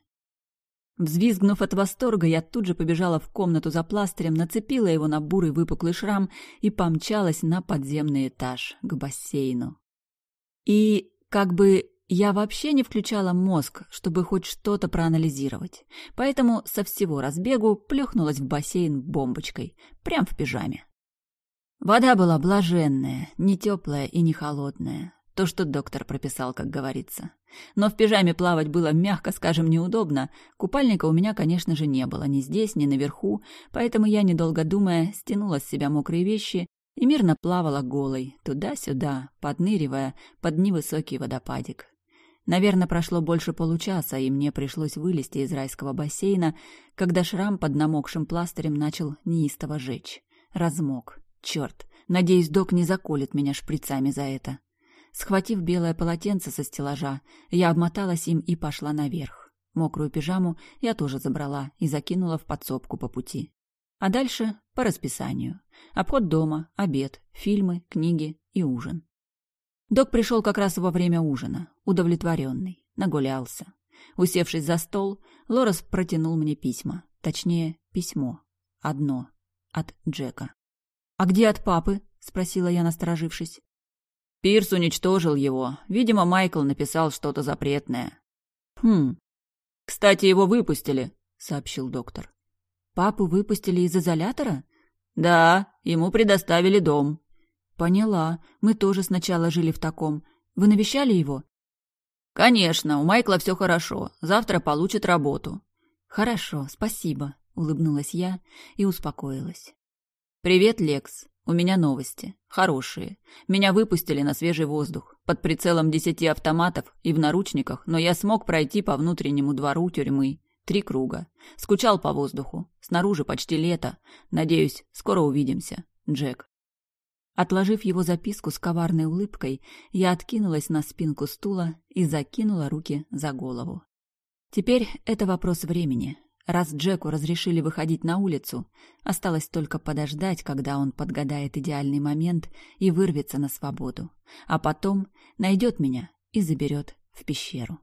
Взвизгнув от восторга, я тут же побежала в комнату за пластырем, нацепила его на бурый выпуклый шрам и помчалась на подземный этаж, к бассейну. И как бы я вообще не включала мозг, чтобы хоть что-то проанализировать, поэтому со всего разбегу плюхнулась в бассейн бомбочкой, прям в пижаме. Вода была блаженная, не теплая и не холодная, то, что доктор прописал, как говорится. Но в пижаме плавать было, мягко скажем, неудобно. Купальника у меня, конечно же, не было ни здесь, ни наверху, поэтому я, недолго думая, стянула с себя мокрые вещи и мирно плавала голой, туда-сюда, подныривая под невысокий водопадик. Наверное, прошло больше получаса, и мне пришлось вылезти из райского бассейна, когда шрам под намокшим пластырем начал неистово жечь. Размок. Черт, надеюсь, док не заколет меня шприцами за это. Схватив белое полотенце со стеллажа, я обмоталась им и пошла наверх. Мокрую пижаму я тоже забрала и закинула в подсобку по пути. А дальше по расписанию. Обход дома, обед, фильмы, книги и ужин. Док пришел как раз во время ужина, удовлетворенный, нагулялся. Усевшись за стол, Лорес протянул мне письма. Точнее, письмо. Одно. От Джека. «А где от папы?» — спросила я, насторожившись. Пирс уничтожил его. Видимо, Майкл написал что-то запретное. Хм. Кстати, его выпустили, сообщил доктор. Папу выпустили из изолятора? Да, ему предоставили дом. Поняла. Мы тоже сначала жили в таком. Вы навещали его? Конечно, у Майкла все хорошо. Завтра получит работу. Хорошо, спасибо, улыбнулась я и успокоилась. Привет, Лекс. У меня новости. Хорошие. Меня выпустили на свежий воздух. Под прицелом десяти автоматов и в наручниках, но я смог пройти по внутреннему двору тюрьмы. Три круга. Скучал по воздуху. Снаружи почти лето. Надеюсь, скоро увидимся. Джек. Отложив его записку с коварной улыбкой, я откинулась на спинку стула и закинула руки за голову. Теперь это вопрос времени. Раз Джеку разрешили выходить на улицу, осталось только подождать, когда он подгадает идеальный момент и вырвется на свободу, а потом найдет меня и заберет в пещеру.